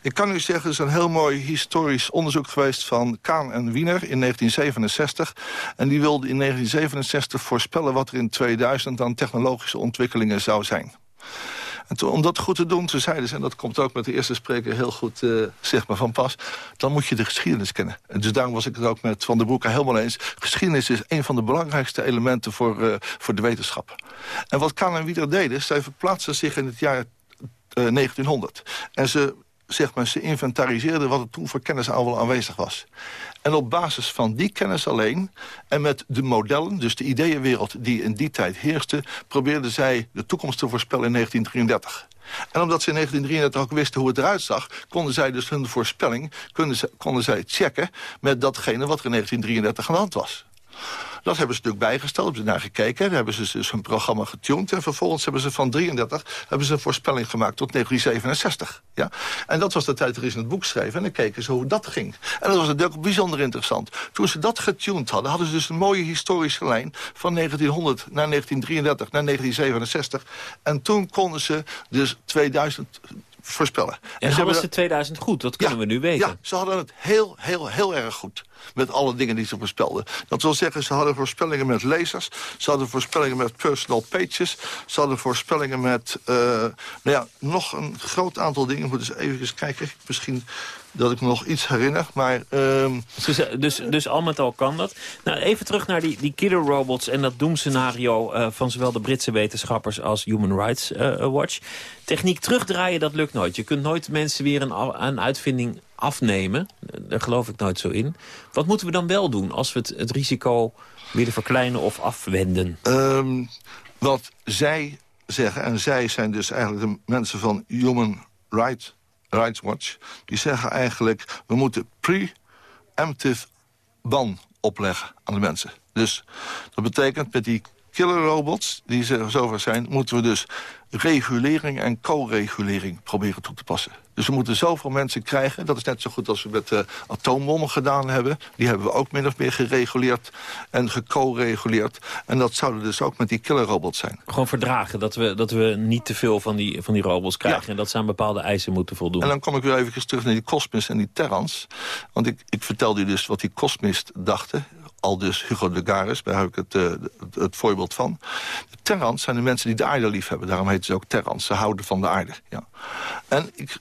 Ik kan u zeggen, er is een heel mooi historisch onderzoek geweest... van Kaan en Wiener in 1967. En die wilde in 1967 voorspellen wat er in 2000... aan technologische ontwikkelingen zou zijn. En toen, om dat goed te doen, toen zeiden ze... en dat komt ook met de eerste spreker heel goed uh, zeg maar van pas... dan moet je de geschiedenis kennen. En dus daarom was ik het ook met Van der Broeke helemaal eens. Geschiedenis is een van de belangrijkste elementen voor, uh, voor de wetenschap. En wat Kaan en Wiener deden, zij verplaatsten zich in het jaar uh, eh, 1900. En ze zeg maar, ze inventariseerden wat er toen voor kennis al wel aanwezig was. En op basis van die kennis alleen en met de modellen... dus de ideeënwereld die in die tijd heerste... probeerden zij de toekomst te voorspellen in 1933. En omdat ze in 1933 ook wisten hoe het eruit zag... konden zij dus hun voorspelling konden zij, konden zij checken... met datgene wat er in 1933 aan de hand was. Dat hebben ze natuurlijk bijgesteld, hebben ze naar gekeken. Daar hebben ze dus hun programma getuned. En vervolgens hebben ze van 33 hebben ze een voorspelling gemaakt tot 1967. Ja? En dat was de tijd dat ze het boek schreven. En dan keken ze hoe dat ging. En dat was natuurlijk bijzonder interessant. Toen ze dat getuned hadden, hadden ze dus een mooie historische lijn... van 1900 naar 1933 naar 1967. En toen konden ze dus 2000 voorspellen. En, en hadden ze 2000 goed? Dat kunnen we nu weten. Ja, ze hadden het heel, heel, heel erg goed. Met alle dingen die ze voorspelden. Dat wil zeggen, ze hadden voorspellingen met lasers. Ze hadden voorspellingen met personal pages. Ze hadden voorspellingen met... Uh, nou ja, nog een groot aantal dingen. Moet eens even kijken. Misschien dat ik me nog iets herinner. Maar, um... dus, dus, dus al met al kan dat. Nou, even terug naar die, die killer robots en dat doemscenario... Uh, van zowel de Britse wetenschappers als Human Rights uh, Watch. Techniek terugdraaien, dat lukt nooit. Je kunt nooit mensen weer een, een uitvinding afnemen. Daar geloof ik nooit zo in. Wat moeten we dan wel doen als we het, het risico willen verkleinen of afwenden? Um, wat zij zeggen, en zij zijn dus eigenlijk de mensen van Human Rights Rights Watch... die zeggen eigenlijk, we moeten pre-emptive ban opleggen aan de mensen. Dus dat betekent met die killer robots, die zover zijn... moeten we dus regulering en co-regulering proberen toe te passen. Dus we moeten zoveel mensen krijgen. Dat is net zo goed als we met uh, atoombommen gedaan hebben. Die hebben we ook min of meer gereguleerd en geco-reguleerd. En dat zouden dus ook met die killerrobots zijn. Gewoon verdragen, dat we, dat we niet te veel van die, van die robots krijgen... en dat ze aan bepaalde eisen moeten voldoen. En dan kom ik weer even terug naar die Cosmis en die Terrans. Want ik, ik vertelde u dus wat die Cosmis dachten al dus Hugo de Garis, daar heb ik het, uh, het, voorbeeld van. De Terrans zijn de mensen die de aarde lief hebben. Daarom heet ze ook Terrans. Ze houden van de aarde. Ja. En ik,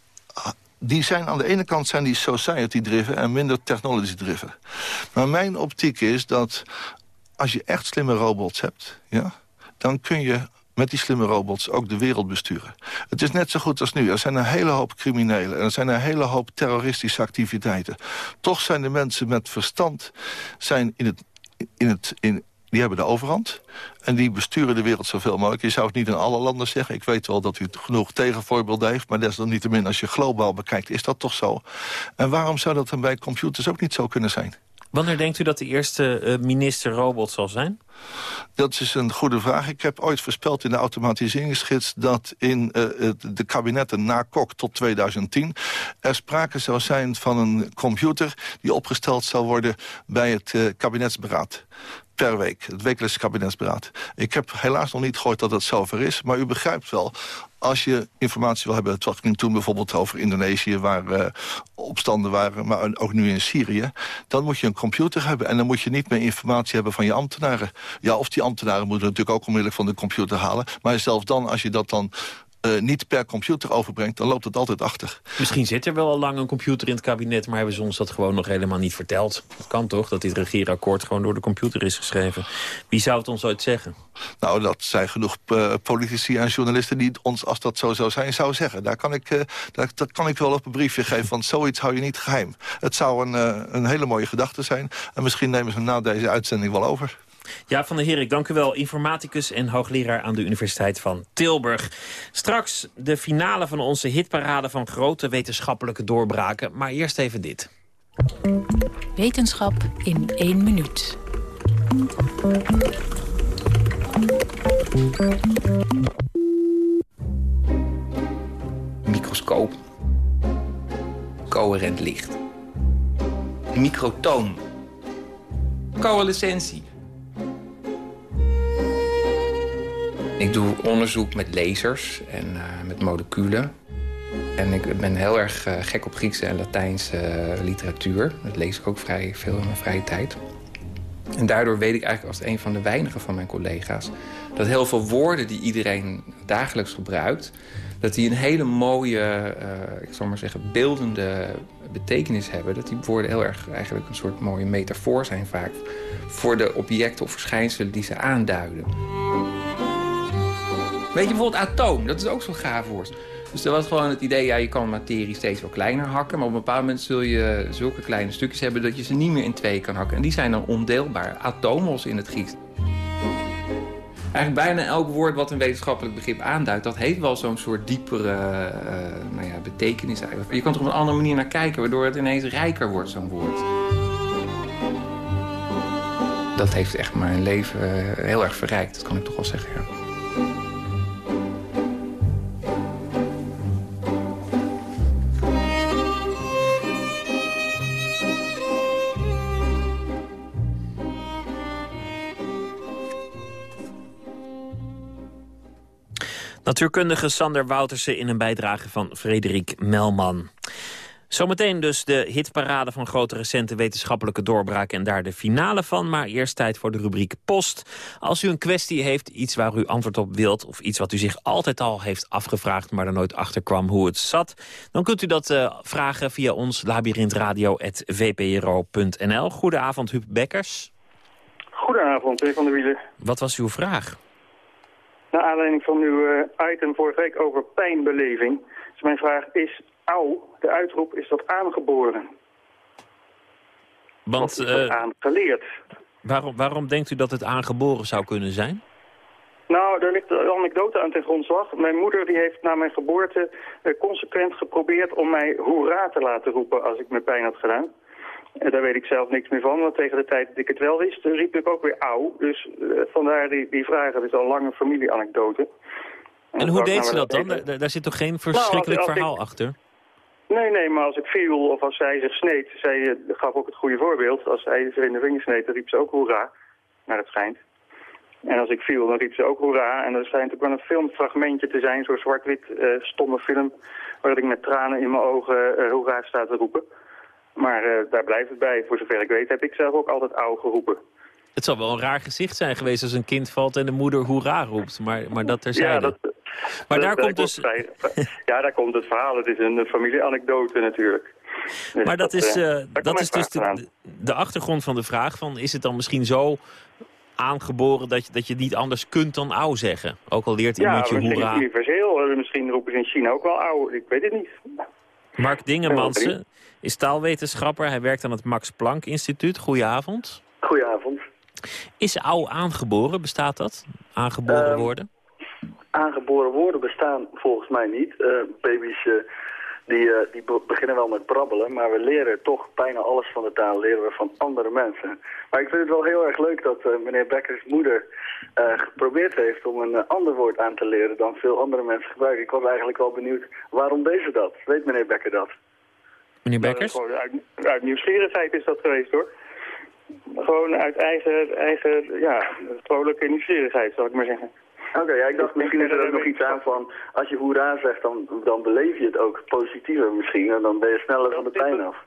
die zijn aan de ene kant zijn die society-driven en minder technology-driven. Maar mijn optiek is dat als je echt slimme robots hebt... Ja, dan kun je met die slimme robots ook de wereld besturen. Het is net zo goed als nu. Er zijn een hele hoop criminelen en er zijn een hele hoop terroristische activiteiten. Toch zijn de mensen met verstand zijn in het, in het, in, die hebben de overhand. En die besturen de wereld zoveel mogelijk. Je zou het niet in alle landen zeggen. Ik weet wel dat u genoeg tegenvoorbeelden heeft. Maar desalniettemin, als je globaal bekijkt, is dat toch zo. En waarom zou dat dan bij computers ook niet zo kunnen zijn? Wanneer denkt u dat de eerste uh, minister robot zal zijn? Dat is een goede vraag. Ik heb ooit voorspeld in de automatiseringsgids... dat in uh, de kabinetten na Kok tot 2010... er sprake zou zijn van een computer... die opgesteld zou worden bij het uh, kabinetsberaad per week. Het wekelijks kabinetsberaad. Ik heb helaas nog niet gehoord dat dat zover is. Maar u begrijpt wel, als je informatie wil hebben... het ging toen bijvoorbeeld over Indonesië... waar uh, opstanden waren, maar ook nu in Syrië... dan moet je een computer hebben. En dan moet je niet meer informatie hebben van je ambtenaren. Ja, of die ambtenaren moeten natuurlijk ook onmiddellijk van de computer halen. Maar zelfs dan, als je dat dan uh, niet per computer overbrengt, dan loopt het altijd achter. Misschien zit er wel al lang een computer in het kabinet... maar hebben ze ons dat gewoon nog helemaal niet verteld. Dat kan toch, dat dit regeerakkoord gewoon door de computer is geschreven. Wie zou het ons ooit zeggen? Nou, dat zijn genoeg uh, politici en journalisten die ons, als dat zo zou zijn, zou zeggen. Daar kan ik, uh, daar, dat kan ik wel op een briefje geven, want zoiets hou je niet geheim. Het zou een, een hele mooie gedachte zijn. En misschien nemen ze na deze uitzending wel over. Ja, van der Heer, ik dank u wel. Informaticus en hoogleraar aan de Universiteit van Tilburg. Straks de finale van onze hitparade van grote wetenschappelijke doorbraken. Maar eerst even dit. Wetenschap in één minuut. Microscoop. Coherent licht. Microtoon. Coalescentie. Ik doe onderzoek met lasers en uh, met moleculen. En ik ben heel erg uh, gek op Griekse en Latijnse uh, literatuur. Dat lees ik ook vrij veel in mijn vrije tijd. En daardoor weet ik eigenlijk als een van de weinigen van mijn collega's... dat heel veel woorden die iedereen dagelijks gebruikt... dat die een hele mooie, ik zal maar zeggen, beeldende betekenis hebben. Dat die woorden heel erg eigenlijk een soort mooie metafoor zijn vaak... voor de objecten of verschijnselen die ze aanduiden. Weet je, bijvoorbeeld atoom, dat is ook zo'n gaaf woord. Dus er was gewoon het idee, ja, je kan materie steeds wel kleiner hakken... maar op een bepaald moment zul je zulke kleine stukjes hebben... dat je ze niet meer in twee kan hakken. En die zijn dan ondeelbaar. Atomos in het Grieks. Eigenlijk bijna elk woord wat een wetenschappelijk begrip aanduidt... dat heeft wel zo'n soort diepere uh, nou ja, betekenis. Eigenlijk. Je kan er op een andere manier naar kijken... waardoor het ineens rijker wordt, zo'n woord. Dat heeft echt mijn leven heel erg verrijkt. Dat kan ik toch wel zeggen, ja. Natuurkundige Sander Woutersen in een bijdrage van Frederik Melman. Zometeen dus de hitparade van grote recente wetenschappelijke doorbraken... en daar de finale van, maar eerst tijd voor de rubriek Post. Als u een kwestie heeft, iets waar u antwoord op wilt... of iets wat u zich altijd al heeft afgevraagd... maar er nooit achter kwam hoe het zat... dan kunt u dat uh, vragen via ons labyrinthradio.vpro.nl. Goedenavond, Huub Bekkers. Goedenavond, meneer Van der Wielen. Wat was uw vraag? Naar aanleiding van uw uh, item vorige week over pijnbeleving... is mijn vraag, is au, de uitroep, is dat aangeboren? Want, of is dat uh, aangeleerd? Waarom, waarom denkt u dat het aangeboren zou kunnen zijn? Nou, daar ligt een anekdote aan ten grondslag. Mijn moeder die heeft na mijn geboorte uh, consequent geprobeerd om mij hoera te laten roepen als ik me pijn had gedaan. En daar weet ik zelf niks meer van, want tegen de tijd dat ik het wel wist, riep ik ook weer auw. Dus uh, vandaar die, die vraag, het is al een lange familieanekdote. En, en hoe deed ze dat dan? Daar, daar, zit toch geen verschrikkelijk nou, als, als verhaal ik... achter? Nee, nee, maar als ik viel of als zij zich sneed, zij gaf ook het goede voorbeeld. Als zij zich in de vinger sneed, dan riep ze ook hoera, naar het schijnt. En als ik viel, dan riep ze ook hoera. En er schijnt ook wel een filmfragmentje te zijn, zo'n zwart-wit uh, stomme film... waar ik met tranen in mijn ogen uh, hoera sta te roepen. Maar uh, daar blijft het bij. Voor zover ik weet heb ik zelf ook altijd auw geroepen. Het zal wel een raar gezicht zijn geweest als een kind valt en de moeder hoera roept. Maar, maar dat terzijde. Ja, dat, maar dat, daar komt dus... ja, daar komt het verhaal. Het is een familieanekdote natuurlijk. Dus maar dat, is, uh, dat, is dus de, de achtergrond van de vraag. Van, is het dan misschien zo aangeboren dat je, dat je niet anders kunt dan auw zeggen? Ook al leert iemand ja, je hoera. Ja, universeel. Misschien roepen ze in China ook wel auw. Ik weet het niet. Mark Dingemansen is taalwetenschapper. Hij werkt aan het Max Planck Instituut. Goedenavond. Goedenavond. Is auw aangeboren? Bestaat dat? Aangeboren um, woorden? Aangeboren woorden bestaan volgens mij niet. Uh, baby's uh, die, uh, die beginnen wel met brabbelen, maar we leren toch bijna alles van de taal leren we van andere mensen. Maar ik vind het wel heel erg leuk dat meneer Bekkers moeder geprobeerd heeft om een ander woord aan te leren dan veel andere mensen gebruiken. Ik was eigenlijk wel benieuwd, waarom deed ze dat? Weet meneer Bekker dat? Meneer Bekkers? Nou, uit, uit nieuwsgierigheid is dat geweest hoor. Gewoon uit eigen, eigen ja, vrolijke nieuwsgierigheid, zal ik maar zeggen. Oké, okay, ja, ik dacht misschien is er ook nog iets aan van, als je hoera zegt, dan, dan beleef je het ook positiever misschien en dan ben je sneller van de pijn af.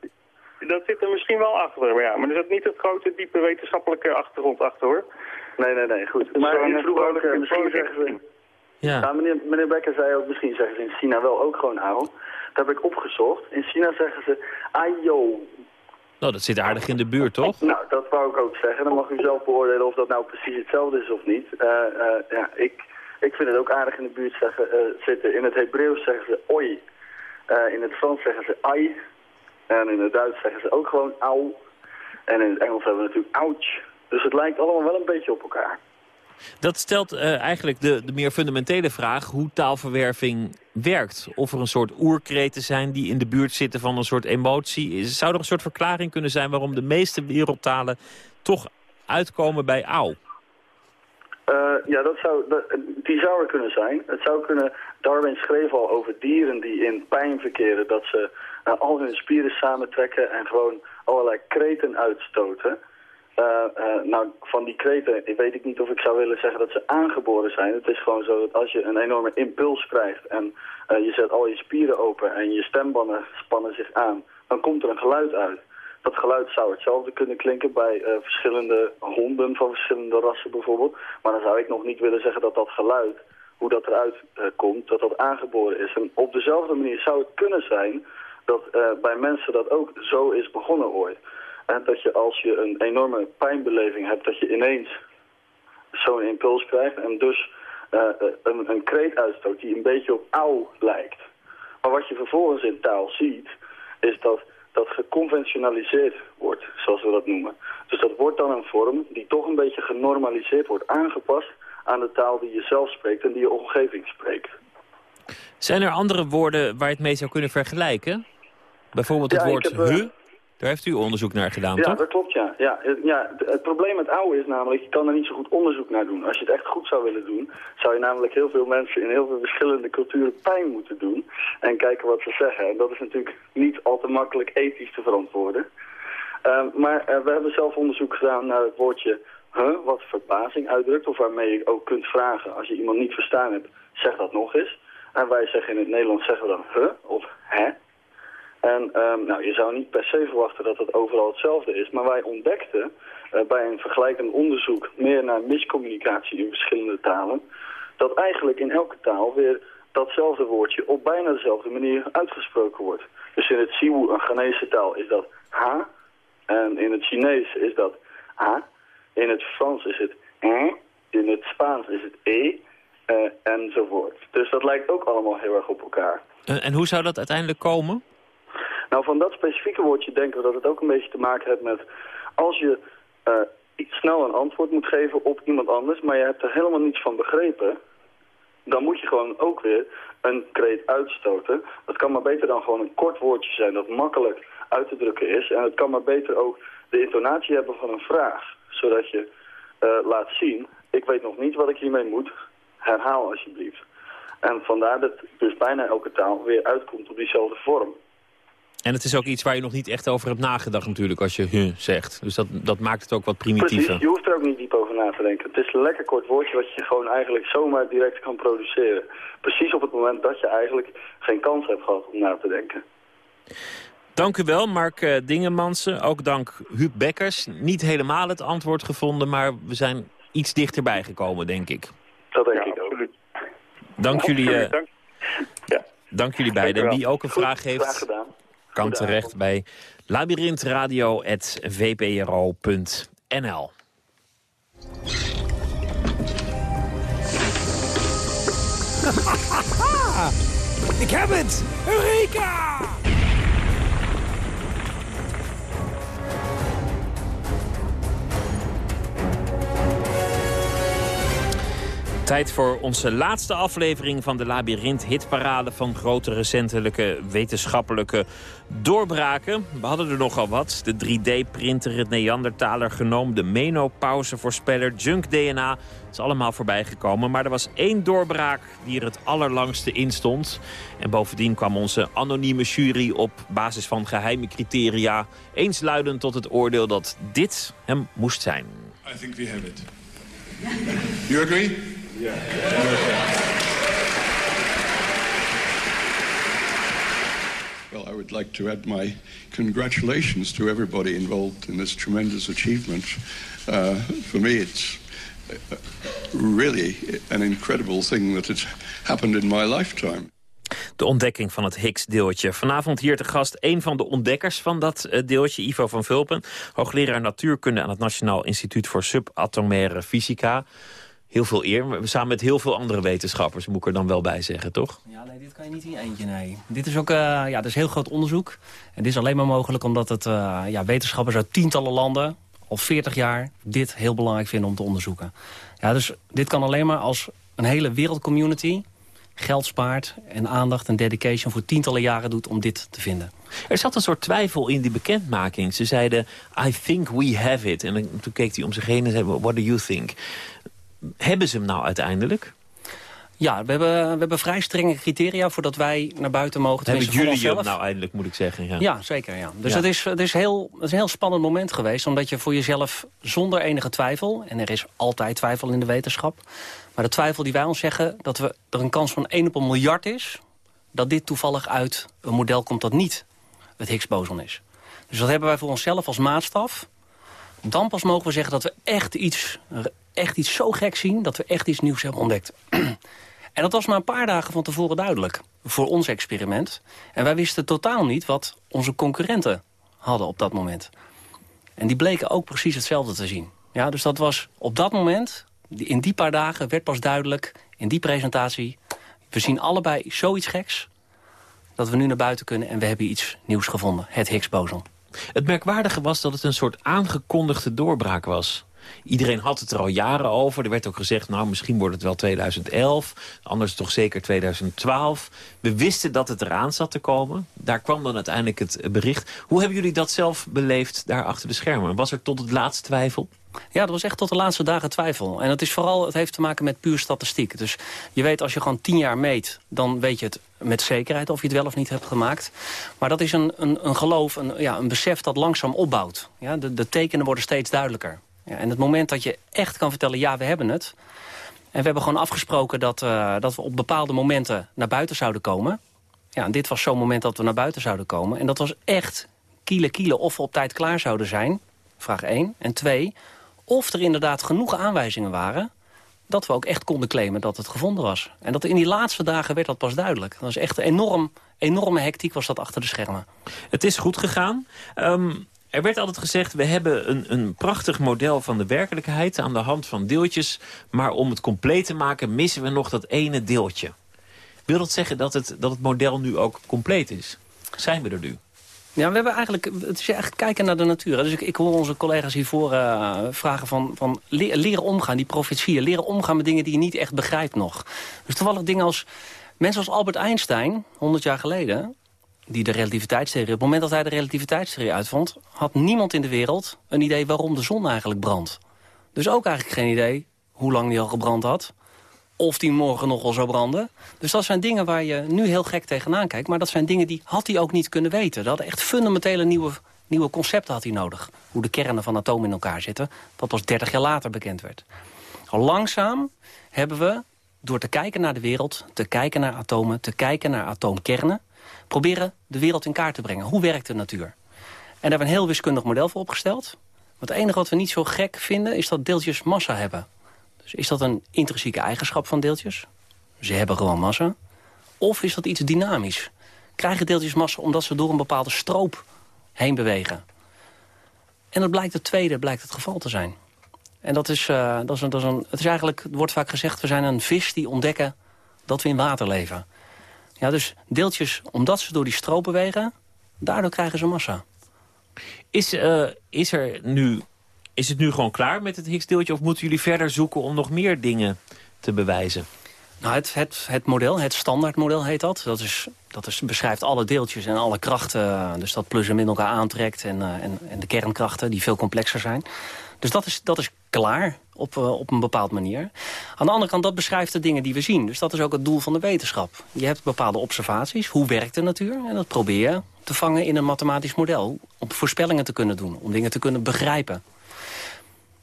Dat zit er misschien wel achter, maar ja, maar er zit niet het grote, diepe wetenschappelijke achtergrond achter hoor. Nee, nee, nee, goed. Maar vroeg ook, uh, misschien zeggen ze... Ja. Nou, meneer, meneer Becker zei ook, misschien zeggen ze in China wel ook gewoon hou. Dat heb ik opgezocht. In China zeggen ze ayo. Nou, dat zit aardig in de buurt, toch? Nou, dat wou ik ook zeggen. Dan mag u zelf beoordelen of dat nou precies hetzelfde is of niet. Uh, uh, ja, ik, ik vind het ook aardig in de buurt zeggen, uh, zitten. In het Hebreeuws zeggen ze oi. in het Frans zeggen ze ai. En in het Duits zeggen ze ook gewoon au. En in het Engels hebben we natuurlijk ouch. Dus het lijkt allemaal wel een beetje op elkaar. Dat stelt uh, eigenlijk de, de meer fundamentele vraag hoe taalverwerving werkt. Of er een soort oerkreten zijn die in de buurt zitten van een soort emotie. Zou er een soort verklaring kunnen zijn waarom de meeste wereldtalen toch uitkomen bij au? Uh, ja, dat zou, die zou er kunnen zijn. Het zou kunnen, Darwin schreef al over dieren die in pijn verkeren... dat ze uh, al hun spieren samentrekken en gewoon allerlei kreten uitstoten... Uh, uh, nou, van die kreten weet ik niet of ik zou willen zeggen dat ze aangeboren zijn. Het is gewoon zo dat als je een enorme impuls krijgt en uh, je zet al je spieren open en je stembanden spannen zich aan, dan komt er een geluid uit. Dat geluid zou hetzelfde kunnen klinken bij verschillende honden van verschillende rassen bijvoorbeeld. Maar dan zou ik nog niet willen zeggen dat dat geluid, hoe dat eruit komt, dat dat aangeboren is. En op dezelfde manier zou het kunnen zijn dat bij mensen dat ook zo is begonnen ooit. En dat je als je een enorme pijnbeleving hebt, dat je ineens zo'n impuls krijgt en dus uh, een, een kreet uitstoot die een beetje op auw lijkt. Maar wat je vervolgens in taal ziet, is dat dat geconventionaliseerd wordt, zoals we dat noemen. Dus dat wordt dan een vorm die toch een beetje genormaliseerd wordt, aangepast aan de taal die je zelf spreekt en die je omgeving spreekt. Zijn er andere woorden waar je het mee zou kunnen vergelijken? Bijvoorbeeld het woord heb, hu? Daar heeft u onderzoek naar gedaan, ja, toch? Ja, dat klopt, ja. ja. ja. Het probleem met oude is namelijk, je kan er niet zo goed onderzoek naar doen. Als je het echt goed zou willen doen, zou je namelijk heel veel mensen in heel veel verschillende culturen pijn moeten doen. En kijken wat ze zeggen. En dat is natuurlijk niet al te makkelijk ethisch te verantwoorden. Um, maar uh, we hebben zelf onderzoek gedaan naar het woordje huh, wat verbazing uitdrukt. Of waarmee je ook kunt vragen, als je iemand niet verstaan hebt, zeg dat nog eens. En wij zeggen in het Nederlands zeggen we dan huh of hè. En um, nou, je zou niet per se verwachten dat het overal hetzelfde is. Maar wij ontdekten uh, bij een vergelijkend onderzoek meer naar miscommunicatie in verschillende talen... dat eigenlijk in elke taal weer datzelfde woordje op bijna dezelfde manier uitgesproken wordt. Dus in het Siwu, een Ghanese taal, is dat ha. En in het Chinees is dat ha. In het Frans is het en. In het Spaans is het e. Uh, enzovoort. Dus dat lijkt ook allemaal heel erg op elkaar. En, en hoe zou dat uiteindelijk komen? Nou, van dat specifieke woordje denken we dat het ook een beetje te maken heeft met... als je uh, snel een antwoord moet geven op iemand anders... maar je hebt er helemaal niets van begrepen... dan moet je gewoon ook weer een kreet uitstoten. Dat kan maar beter dan gewoon een kort woordje zijn dat makkelijk uit te drukken is. En het kan maar beter ook de intonatie hebben van een vraag. Zodat je uh, laat zien, ik weet nog niet wat ik hiermee moet. Herhaal alsjeblieft. En vandaar dat dus bijna elke taal weer uitkomt op diezelfde vorm. En het is ook iets waar je nog niet echt over hebt nagedacht natuurlijk als je huh zegt. Dus dat, dat maakt het ook wat primitiever. Precies, je hoeft er ook niet diep over na te denken. Het is een lekker kort woordje wat je gewoon eigenlijk zomaar direct kan produceren. Precies op het moment dat je eigenlijk geen kans hebt gehad om na te denken. Dank u wel, Mark uh, Dingemansen. Ook dank Huub Bekkers. Niet helemaal het antwoord gevonden, maar we zijn iets dichterbij gekomen, denk ik. Dat denk ja, ik ook. Dank jullie, uh, dank. Ja. dank jullie beiden. Wie ook een Goed, vraag heeft... Graag gedaan kan terecht bij labyrinthradio.vpro.nl. Ik heb het! Eureka! Tijd voor onze laatste aflevering van de Labyrinth hitparade van grote recentelijke wetenschappelijke doorbraken. We hadden er nogal wat. De 3D-printer, het Neandertaler genoom, de menopauze-voorspeller, junk-DNA. Het is allemaal voorbij gekomen. Maar er was één doorbraak die er het allerlangste in stond. En bovendien kwam onze anonieme jury op basis van geheime criteria... eensluidend tot het oordeel dat dit hem moest zijn. I think we have it. You agree? Yeah. Well, I would like to add my congratulations to everybody involved in this tremendous achievement. Uh, for me, it's really an incredible thing that has happened in my lifetime. De ontdekking van het Higgs-deeltje. Vanavond hier te gast een van de ontdekkers van dat deeltje, Ivo van Vulpen. Hoogleraar natuurkunde aan het Nationaal Instituut voor Subatomaire Fysica heel veel eer. We samen met heel veel andere wetenschappers, moet ik er dan wel bij zeggen, toch? Ja, nee, dit kan je niet in eentje, nee. Dit is ook uh, ja, dit is heel groot onderzoek. En dit is alleen maar mogelijk omdat het uh, ja, wetenschappers uit tientallen landen... al 40 jaar dit heel belangrijk vinden om te onderzoeken. Ja, dus dit kan alleen maar als een hele wereldcommunity geld spaart en aandacht en dedication voor tientallen jaren doet om dit te vinden. Er zat een soort twijfel in die bekendmaking. Ze zeiden, I think we have it. En toen keek hij om zich heen en zei, what do you think? Hebben ze hem nou uiteindelijk? Ja, we hebben, we hebben vrij strenge criteria voordat wij naar buiten mogen. Hebben jullie hem nou eindelijk, moet ik zeggen. Ja, ja zeker. Ja. Dus Het, is, het, is heel, het is een heel spannend moment geweest. Omdat je voor jezelf zonder enige twijfel... en er is altijd twijfel in de wetenschap... maar de twijfel die wij ons zeggen... dat we, er een kans van 1 op een miljard is... dat dit toevallig uit een model komt dat niet het Higgs-boson is. Dus dat hebben wij voor onszelf als maatstaf. Dan pas mogen we zeggen dat we echt iets, echt iets zo gek zien... dat we echt iets nieuws hebben ontdekt. En dat was maar een paar dagen van tevoren duidelijk voor ons experiment. En wij wisten totaal niet wat onze concurrenten hadden op dat moment. En die bleken ook precies hetzelfde te zien. Ja, dus dat was op dat moment, in die paar dagen, werd pas duidelijk... in die presentatie, we zien allebei zoiets geks... dat we nu naar buiten kunnen en we hebben iets nieuws gevonden. Het Higgs-boson. Het merkwaardige was dat het een soort aangekondigde doorbraak was. Iedereen had het er al jaren over. Er werd ook gezegd, nou, misschien wordt het wel 2011. Anders toch zeker 2012. We wisten dat het eraan zat te komen. Daar kwam dan uiteindelijk het bericht. Hoe hebben jullie dat zelf beleefd daar achter de schermen? Was er tot het laatste twijfel? Ja, dat was echt tot de laatste dagen twijfel. En het, is vooral, het heeft te maken met puur statistiek. Dus je weet, als je gewoon tien jaar meet... dan weet je het met zekerheid of je het wel of niet hebt gemaakt. Maar dat is een, een, een geloof, een, ja, een besef dat langzaam opbouwt. Ja, de, de tekenen worden steeds duidelijker. Ja, en het moment dat je echt kan vertellen, ja, we hebben het... en we hebben gewoon afgesproken dat, uh, dat we op bepaalde momenten naar buiten zouden komen... Ja, en dit was zo'n moment dat we naar buiten zouden komen. En dat was echt kiele kiele of we op tijd klaar zouden zijn. Vraag 1. En 2. Of er inderdaad genoeg aanwijzingen waren... dat we ook echt konden claimen dat het gevonden was. En dat in die laatste dagen werd dat pas duidelijk. Dat was echt een enorm, enorme hectiek was dat achter de schermen. Het is goed gegaan. Um, er werd altijd gezegd, we hebben een, een prachtig model van de werkelijkheid... aan de hand van deeltjes, maar om het compleet te maken... missen we nog dat ene deeltje. Wil dat zeggen dat het, dat het model nu ook compleet is? Zijn we er nu? Ja, we hebben eigenlijk, het is eigenlijk kijken naar de natuur. Dus ik, hoor onze collega's hiervoor uh, vragen van, van leren omgaan, die profetieën. Leren omgaan met dingen die je niet echt begrijpt nog. Dus toevallig dingen als, mensen als Albert Einstein, 100 jaar geleden die de relativiteitstheorie... op het moment dat hij de relativiteitstheorie uitvond... had niemand in de wereld een idee waarom de zon eigenlijk brandt. Dus ook eigenlijk geen idee hoe lang die al gebrand had. Of die morgen nog wel zou branden. Dus dat zijn dingen waar je nu heel gek tegenaan kijkt. Maar dat zijn dingen die had hij ook niet kunnen weten. Dat echt fundamentele nieuwe, nieuwe concepten had hij nodig. Hoe de kernen van atomen in elkaar zitten. Wat pas 30 jaar later bekend werd. Al langzaam hebben we, door te kijken naar de wereld... te kijken naar atomen, te kijken naar atoomkernen proberen de wereld in kaart te brengen. Hoe werkt de natuur? En daar hebben we een heel wiskundig model voor opgesteld. het enige wat we niet zo gek vinden is dat deeltjes massa hebben. Dus is dat een intrinsieke eigenschap van deeltjes? Ze hebben gewoon massa. Of is dat iets dynamisch? Krijgen deeltjes massa omdat ze door een bepaalde stroop heen bewegen? En dat blijkt het tweede blijkt het geval te zijn. En dat is, uh, dat is, dat is een, het is eigenlijk, wordt vaak gezegd... we zijn een vis die ontdekken dat we in water leven. Ja, dus deeltjes, omdat ze door die stroop bewegen, daardoor krijgen ze massa. Is, uh, is, er nu, is het nu gewoon klaar met het Higgs-deeltje... of moeten jullie verder zoeken om nog meer dingen te bewijzen? Nou, het, het, het model, het standaardmodel heet dat. Dat, is, dat is, beschrijft alle deeltjes en alle krachten. Dus dat plus en min elkaar aantrekt. En, uh, en, en de kernkrachten die veel complexer zijn. Dus dat is, dat is klaar op, uh, op een bepaald manier. Aan de andere kant, dat beschrijft de dingen die we zien. Dus dat is ook het doel van de wetenschap. Je hebt bepaalde observaties. Hoe werkt de natuur? En dat probeer je te vangen in een mathematisch model. Om voorspellingen te kunnen doen. Om dingen te kunnen begrijpen.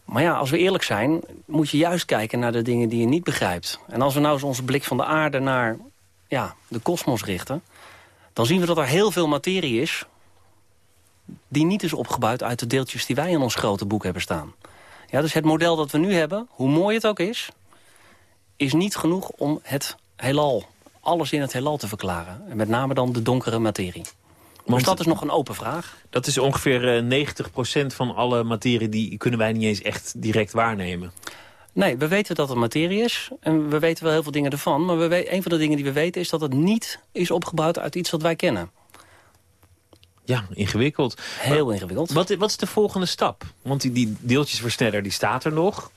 Maar ja, als we eerlijk zijn, moet je juist kijken naar de dingen die je niet begrijpt. En als we nou eens onze blik van de aarde naar ja, de kosmos richten... dan zien we dat er heel veel materie is... die niet is opgebouwd uit de deeltjes die wij in ons grote boek hebben staan. Ja, dus het model dat we nu hebben, hoe mooi het ook is... is niet genoeg om het heelal, alles in het heelal te verklaren. En met name dan de donkere materie. Want dat is nog een open vraag. Dat is ongeveer 90% eh, van alle materie... die kunnen wij niet eens echt direct waarnemen. Nee, we weten dat het materie is. En we weten wel heel veel dingen ervan. Maar we een van de dingen die we weten is dat het niet is opgebouwd uit iets wat wij kennen. Ja, ingewikkeld. Heel ingewikkeld. Wat, wat is de volgende stap? Want die, die deeltjesversneller die staat er nog.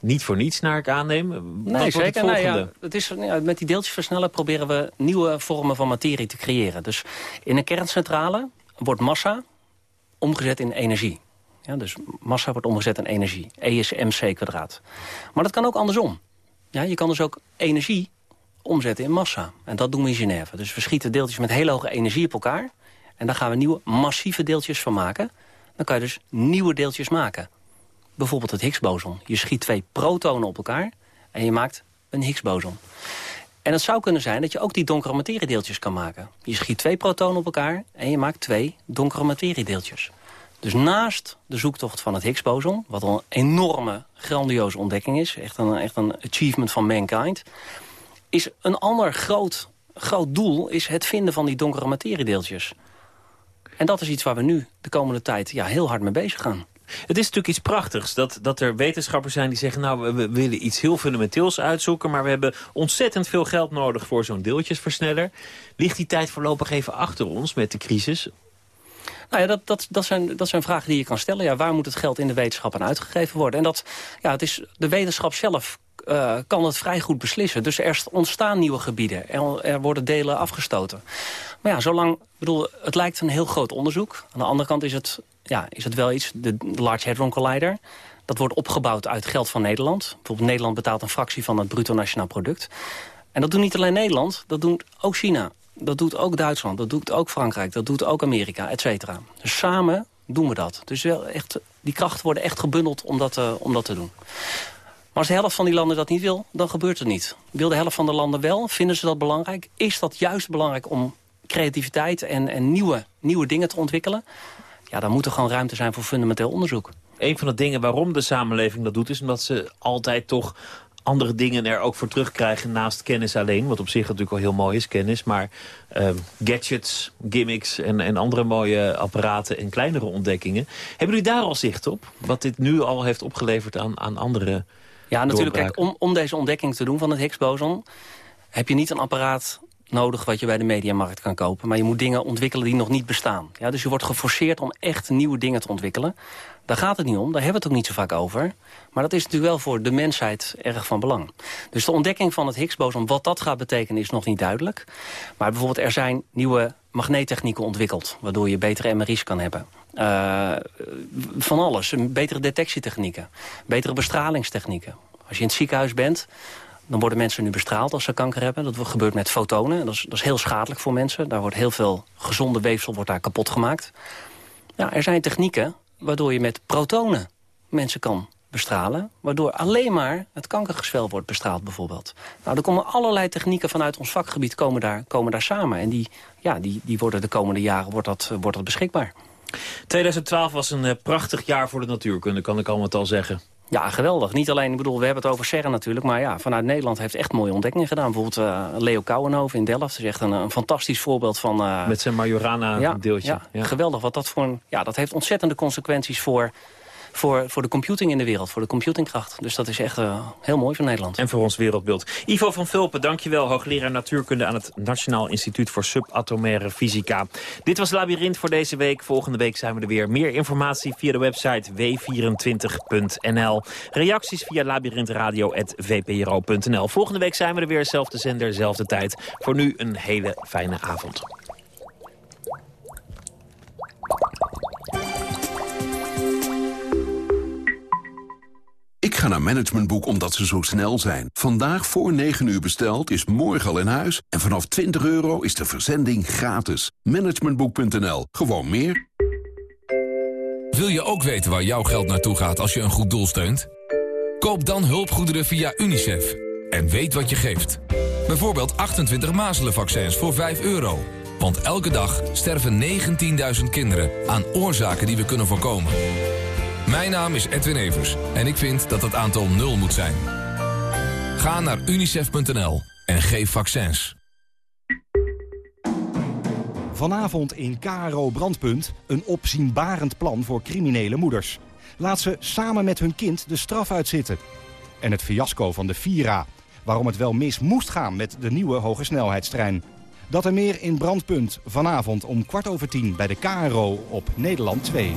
Niet voor niets, naar ik aanneem. Nee, Wat zeker. Het Nee, volgende? ja, het is, ja, met die deeltjesversneller proberen we nieuwe vormen van materie te creëren. Dus in een kerncentrale wordt massa omgezet in energie. Ja, dus massa wordt omgezet in energie. E is mc kwadraat. Maar dat kan ook andersom. Ja, je kan dus ook energie omzetten in massa. En dat doen we in Genève. Dus we schieten deeltjes met hele hoge energie op elkaar. En daar gaan we nieuwe massieve deeltjes van maken. Dan kan je dus nieuwe deeltjes maken. Bijvoorbeeld het Higgs-boson. Je schiet twee protonen op elkaar en je maakt een Higgs-boson. En het zou kunnen zijn dat je ook die donkere materiedeeltjes kan maken. Je schiet twee protonen op elkaar en je maakt twee donkere materiedeeltjes. Dus naast de zoektocht van het Higgs-boson... wat een enorme, grandioze ontdekking is... echt een, echt een achievement van mankind... is een ander groot, groot doel is het vinden van die donkere materiedeeltjes. En dat is iets waar we nu de komende tijd ja, heel hard mee bezig gaan. Het is natuurlijk iets prachtigs dat, dat er wetenschappers zijn die zeggen... nou, we, willen iets heel fundamenteels uitzoeken... maar we hebben ontzettend veel geld nodig voor zo'n deeltjesversneller. Ligt die tijd voorlopig even achter ons met de crisis? Nou ja, dat, dat, dat, zijn, dat zijn vragen die je kan stellen. Ja, waar moet het geld in de wetenschap aan uitgegeven worden? En dat, ja, het is de wetenschap zelf eh, kan het vrij goed beslissen. Dus er ontstaan nieuwe gebieden. Er, er worden delen afgestoten. Maar ja, zolang... Bedoel, het lijkt een heel groot onderzoek. Aan de andere kant is het, ja, is het wel iets... De Large Hadron Collider... Dat wordt opgebouwd uit geld van Nederland. Bijvoorbeeld Nederland betaalt een fractie van het bruto nationaal product. En dat doet niet alleen Nederland, dat doet ook China. Dat doet ook Duitsland, dat doet ook Frankrijk, dat doet ook Amerika, et cetera. Dus samen doen we dat. Dus wel echt, die krachten worden echt gebundeld om dat, uh, om dat te doen. Als de helft van die landen dat niet wil, dan gebeurt het niet. Wil de helft van de landen wel? Vinden ze dat belangrijk? Is dat juist belangrijk om creativiteit en, en nieuwe, nieuwe dingen te ontwikkelen? Ja, dan moet er gewoon ruimte zijn voor fundamenteel onderzoek. Een van de dingen waarom de samenleving dat doet... is omdat ze altijd toch andere dingen er ook voor terugkrijgen naast kennis alleen. Wat op zich natuurlijk al heel mooi is, kennis. Maar uh, gadgets, gimmicks en, en andere mooie apparaten en kleinere ontdekkingen. Hebben jullie daar al zicht op? Wat dit nu al heeft opgeleverd aan, aan andere Ja, natuurlijk. Kijk, om, om deze ontdekking te doen van het Higgs-boson... heb je niet een apparaat nodig wat je bij de mediamarkt kan kopen. Maar je moet dingen ontwikkelen die nog niet bestaan. Ja, dus je wordt geforceerd om echt nieuwe dingen te ontwikkelen. Daar gaat het niet om, daar hebben we het ook niet zo vaak over. Maar dat is natuurlijk wel voor de mensheid erg van belang. Dus de ontdekking van het Higgs-boson, wat dat gaat betekenen, is nog niet duidelijk. Maar bijvoorbeeld er zijn nieuwe magneettechnieken ontwikkeld... waardoor je betere MRI's kan hebben. Uh, van alles, betere detectietechnieken, betere bestralingstechnieken. Als je in het ziekenhuis bent, dan worden mensen nu bestraald als ze kanker hebben. Dat gebeurt met fotonen. Dat is, dat is heel schadelijk voor mensen. Daar wordt heel veel gezonde weefsel wordt daar kapot gemaakt. Ja, er zijn technieken waardoor je met protonen mensen kan bestralen... waardoor alleen maar het kankergezwel wordt bestraald bijvoorbeeld. Nou, er komen allerlei technieken vanuit ons vakgebied komen daar, komen daar samen. En die, ja, die, die worden de komende jaren wordt dat, wordt dat beschikbaar. 2012 was een uh, prachtig jaar voor de natuurkunde, kan ik al met al zeggen. Ja, geweldig. Niet alleen, ik bedoel, we hebben het over CERN natuurlijk... maar ja, vanuit Nederland heeft echt mooie ontdekkingen gedaan. Bijvoorbeeld uh, Leo Kouwenhoven in Delft. Dat is echt een, een fantastisch voorbeeld van... Uh, Met zijn Majorana-deeltje. Ja, ja, ja, geweldig. Wat dat, voor een, ja, dat heeft ontzettende consequenties voor, voor, voor de computing in de wereld. Voor de computingkracht. Dus dat is echt uh, heel mooi voor Nederland. En voor ons wereldbeeld. Ivo van Vulpen, dankjewel. Hoogleraar natuurkunde aan het Nationaal Instituut voor Subatomaire Fysica. Dit was Labyrinth voor deze week. Volgende week zijn we er weer. Meer informatie via de website w24.nl. Reacties via labyrinthradio.vpro.nl. Volgende week zijn we er weer. Zelfde zender, zelfde tijd. Voor nu een hele fijne avond. Ik ga naar Managementboek omdat ze zo snel zijn. Vandaag voor 9 uur besteld is morgen al in huis. En vanaf 20 euro is de verzending gratis. Managementboek.nl. Gewoon meer. Wil je ook weten waar jouw geld naartoe gaat als je een goed doel steunt? Koop dan hulpgoederen via UNICEF. En weet wat je geeft. Bijvoorbeeld 28 mazelenvaccins voor 5 euro. Want elke dag sterven 19.000 kinderen aan oorzaken die we kunnen voorkomen. Mijn naam is Edwin Evers en ik vind dat het aantal nul moet zijn. Ga naar unicef.nl en geef vaccins. Vanavond in KRO Brandpunt een opzienbarend plan voor criminele moeders. Laat ze samen met hun kind de straf uitzitten. En het fiasco van de Vira. Waarom het wel mis moest gaan met de nieuwe hogesnelheidstrein. Dat en meer in Brandpunt. Vanavond om kwart over tien bij de KRO op Nederland 2.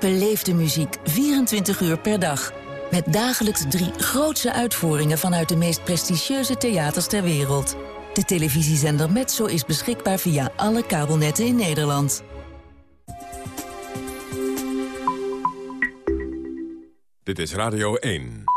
Beleefde muziek 24 uur per dag. Met dagelijks drie grootse uitvoeringen vanuit de meest prestigieuze theaters ter wereld. De televisiezender Metso is beschikbaar via alle kabelnetten in Nederland. Dit is Radio 1.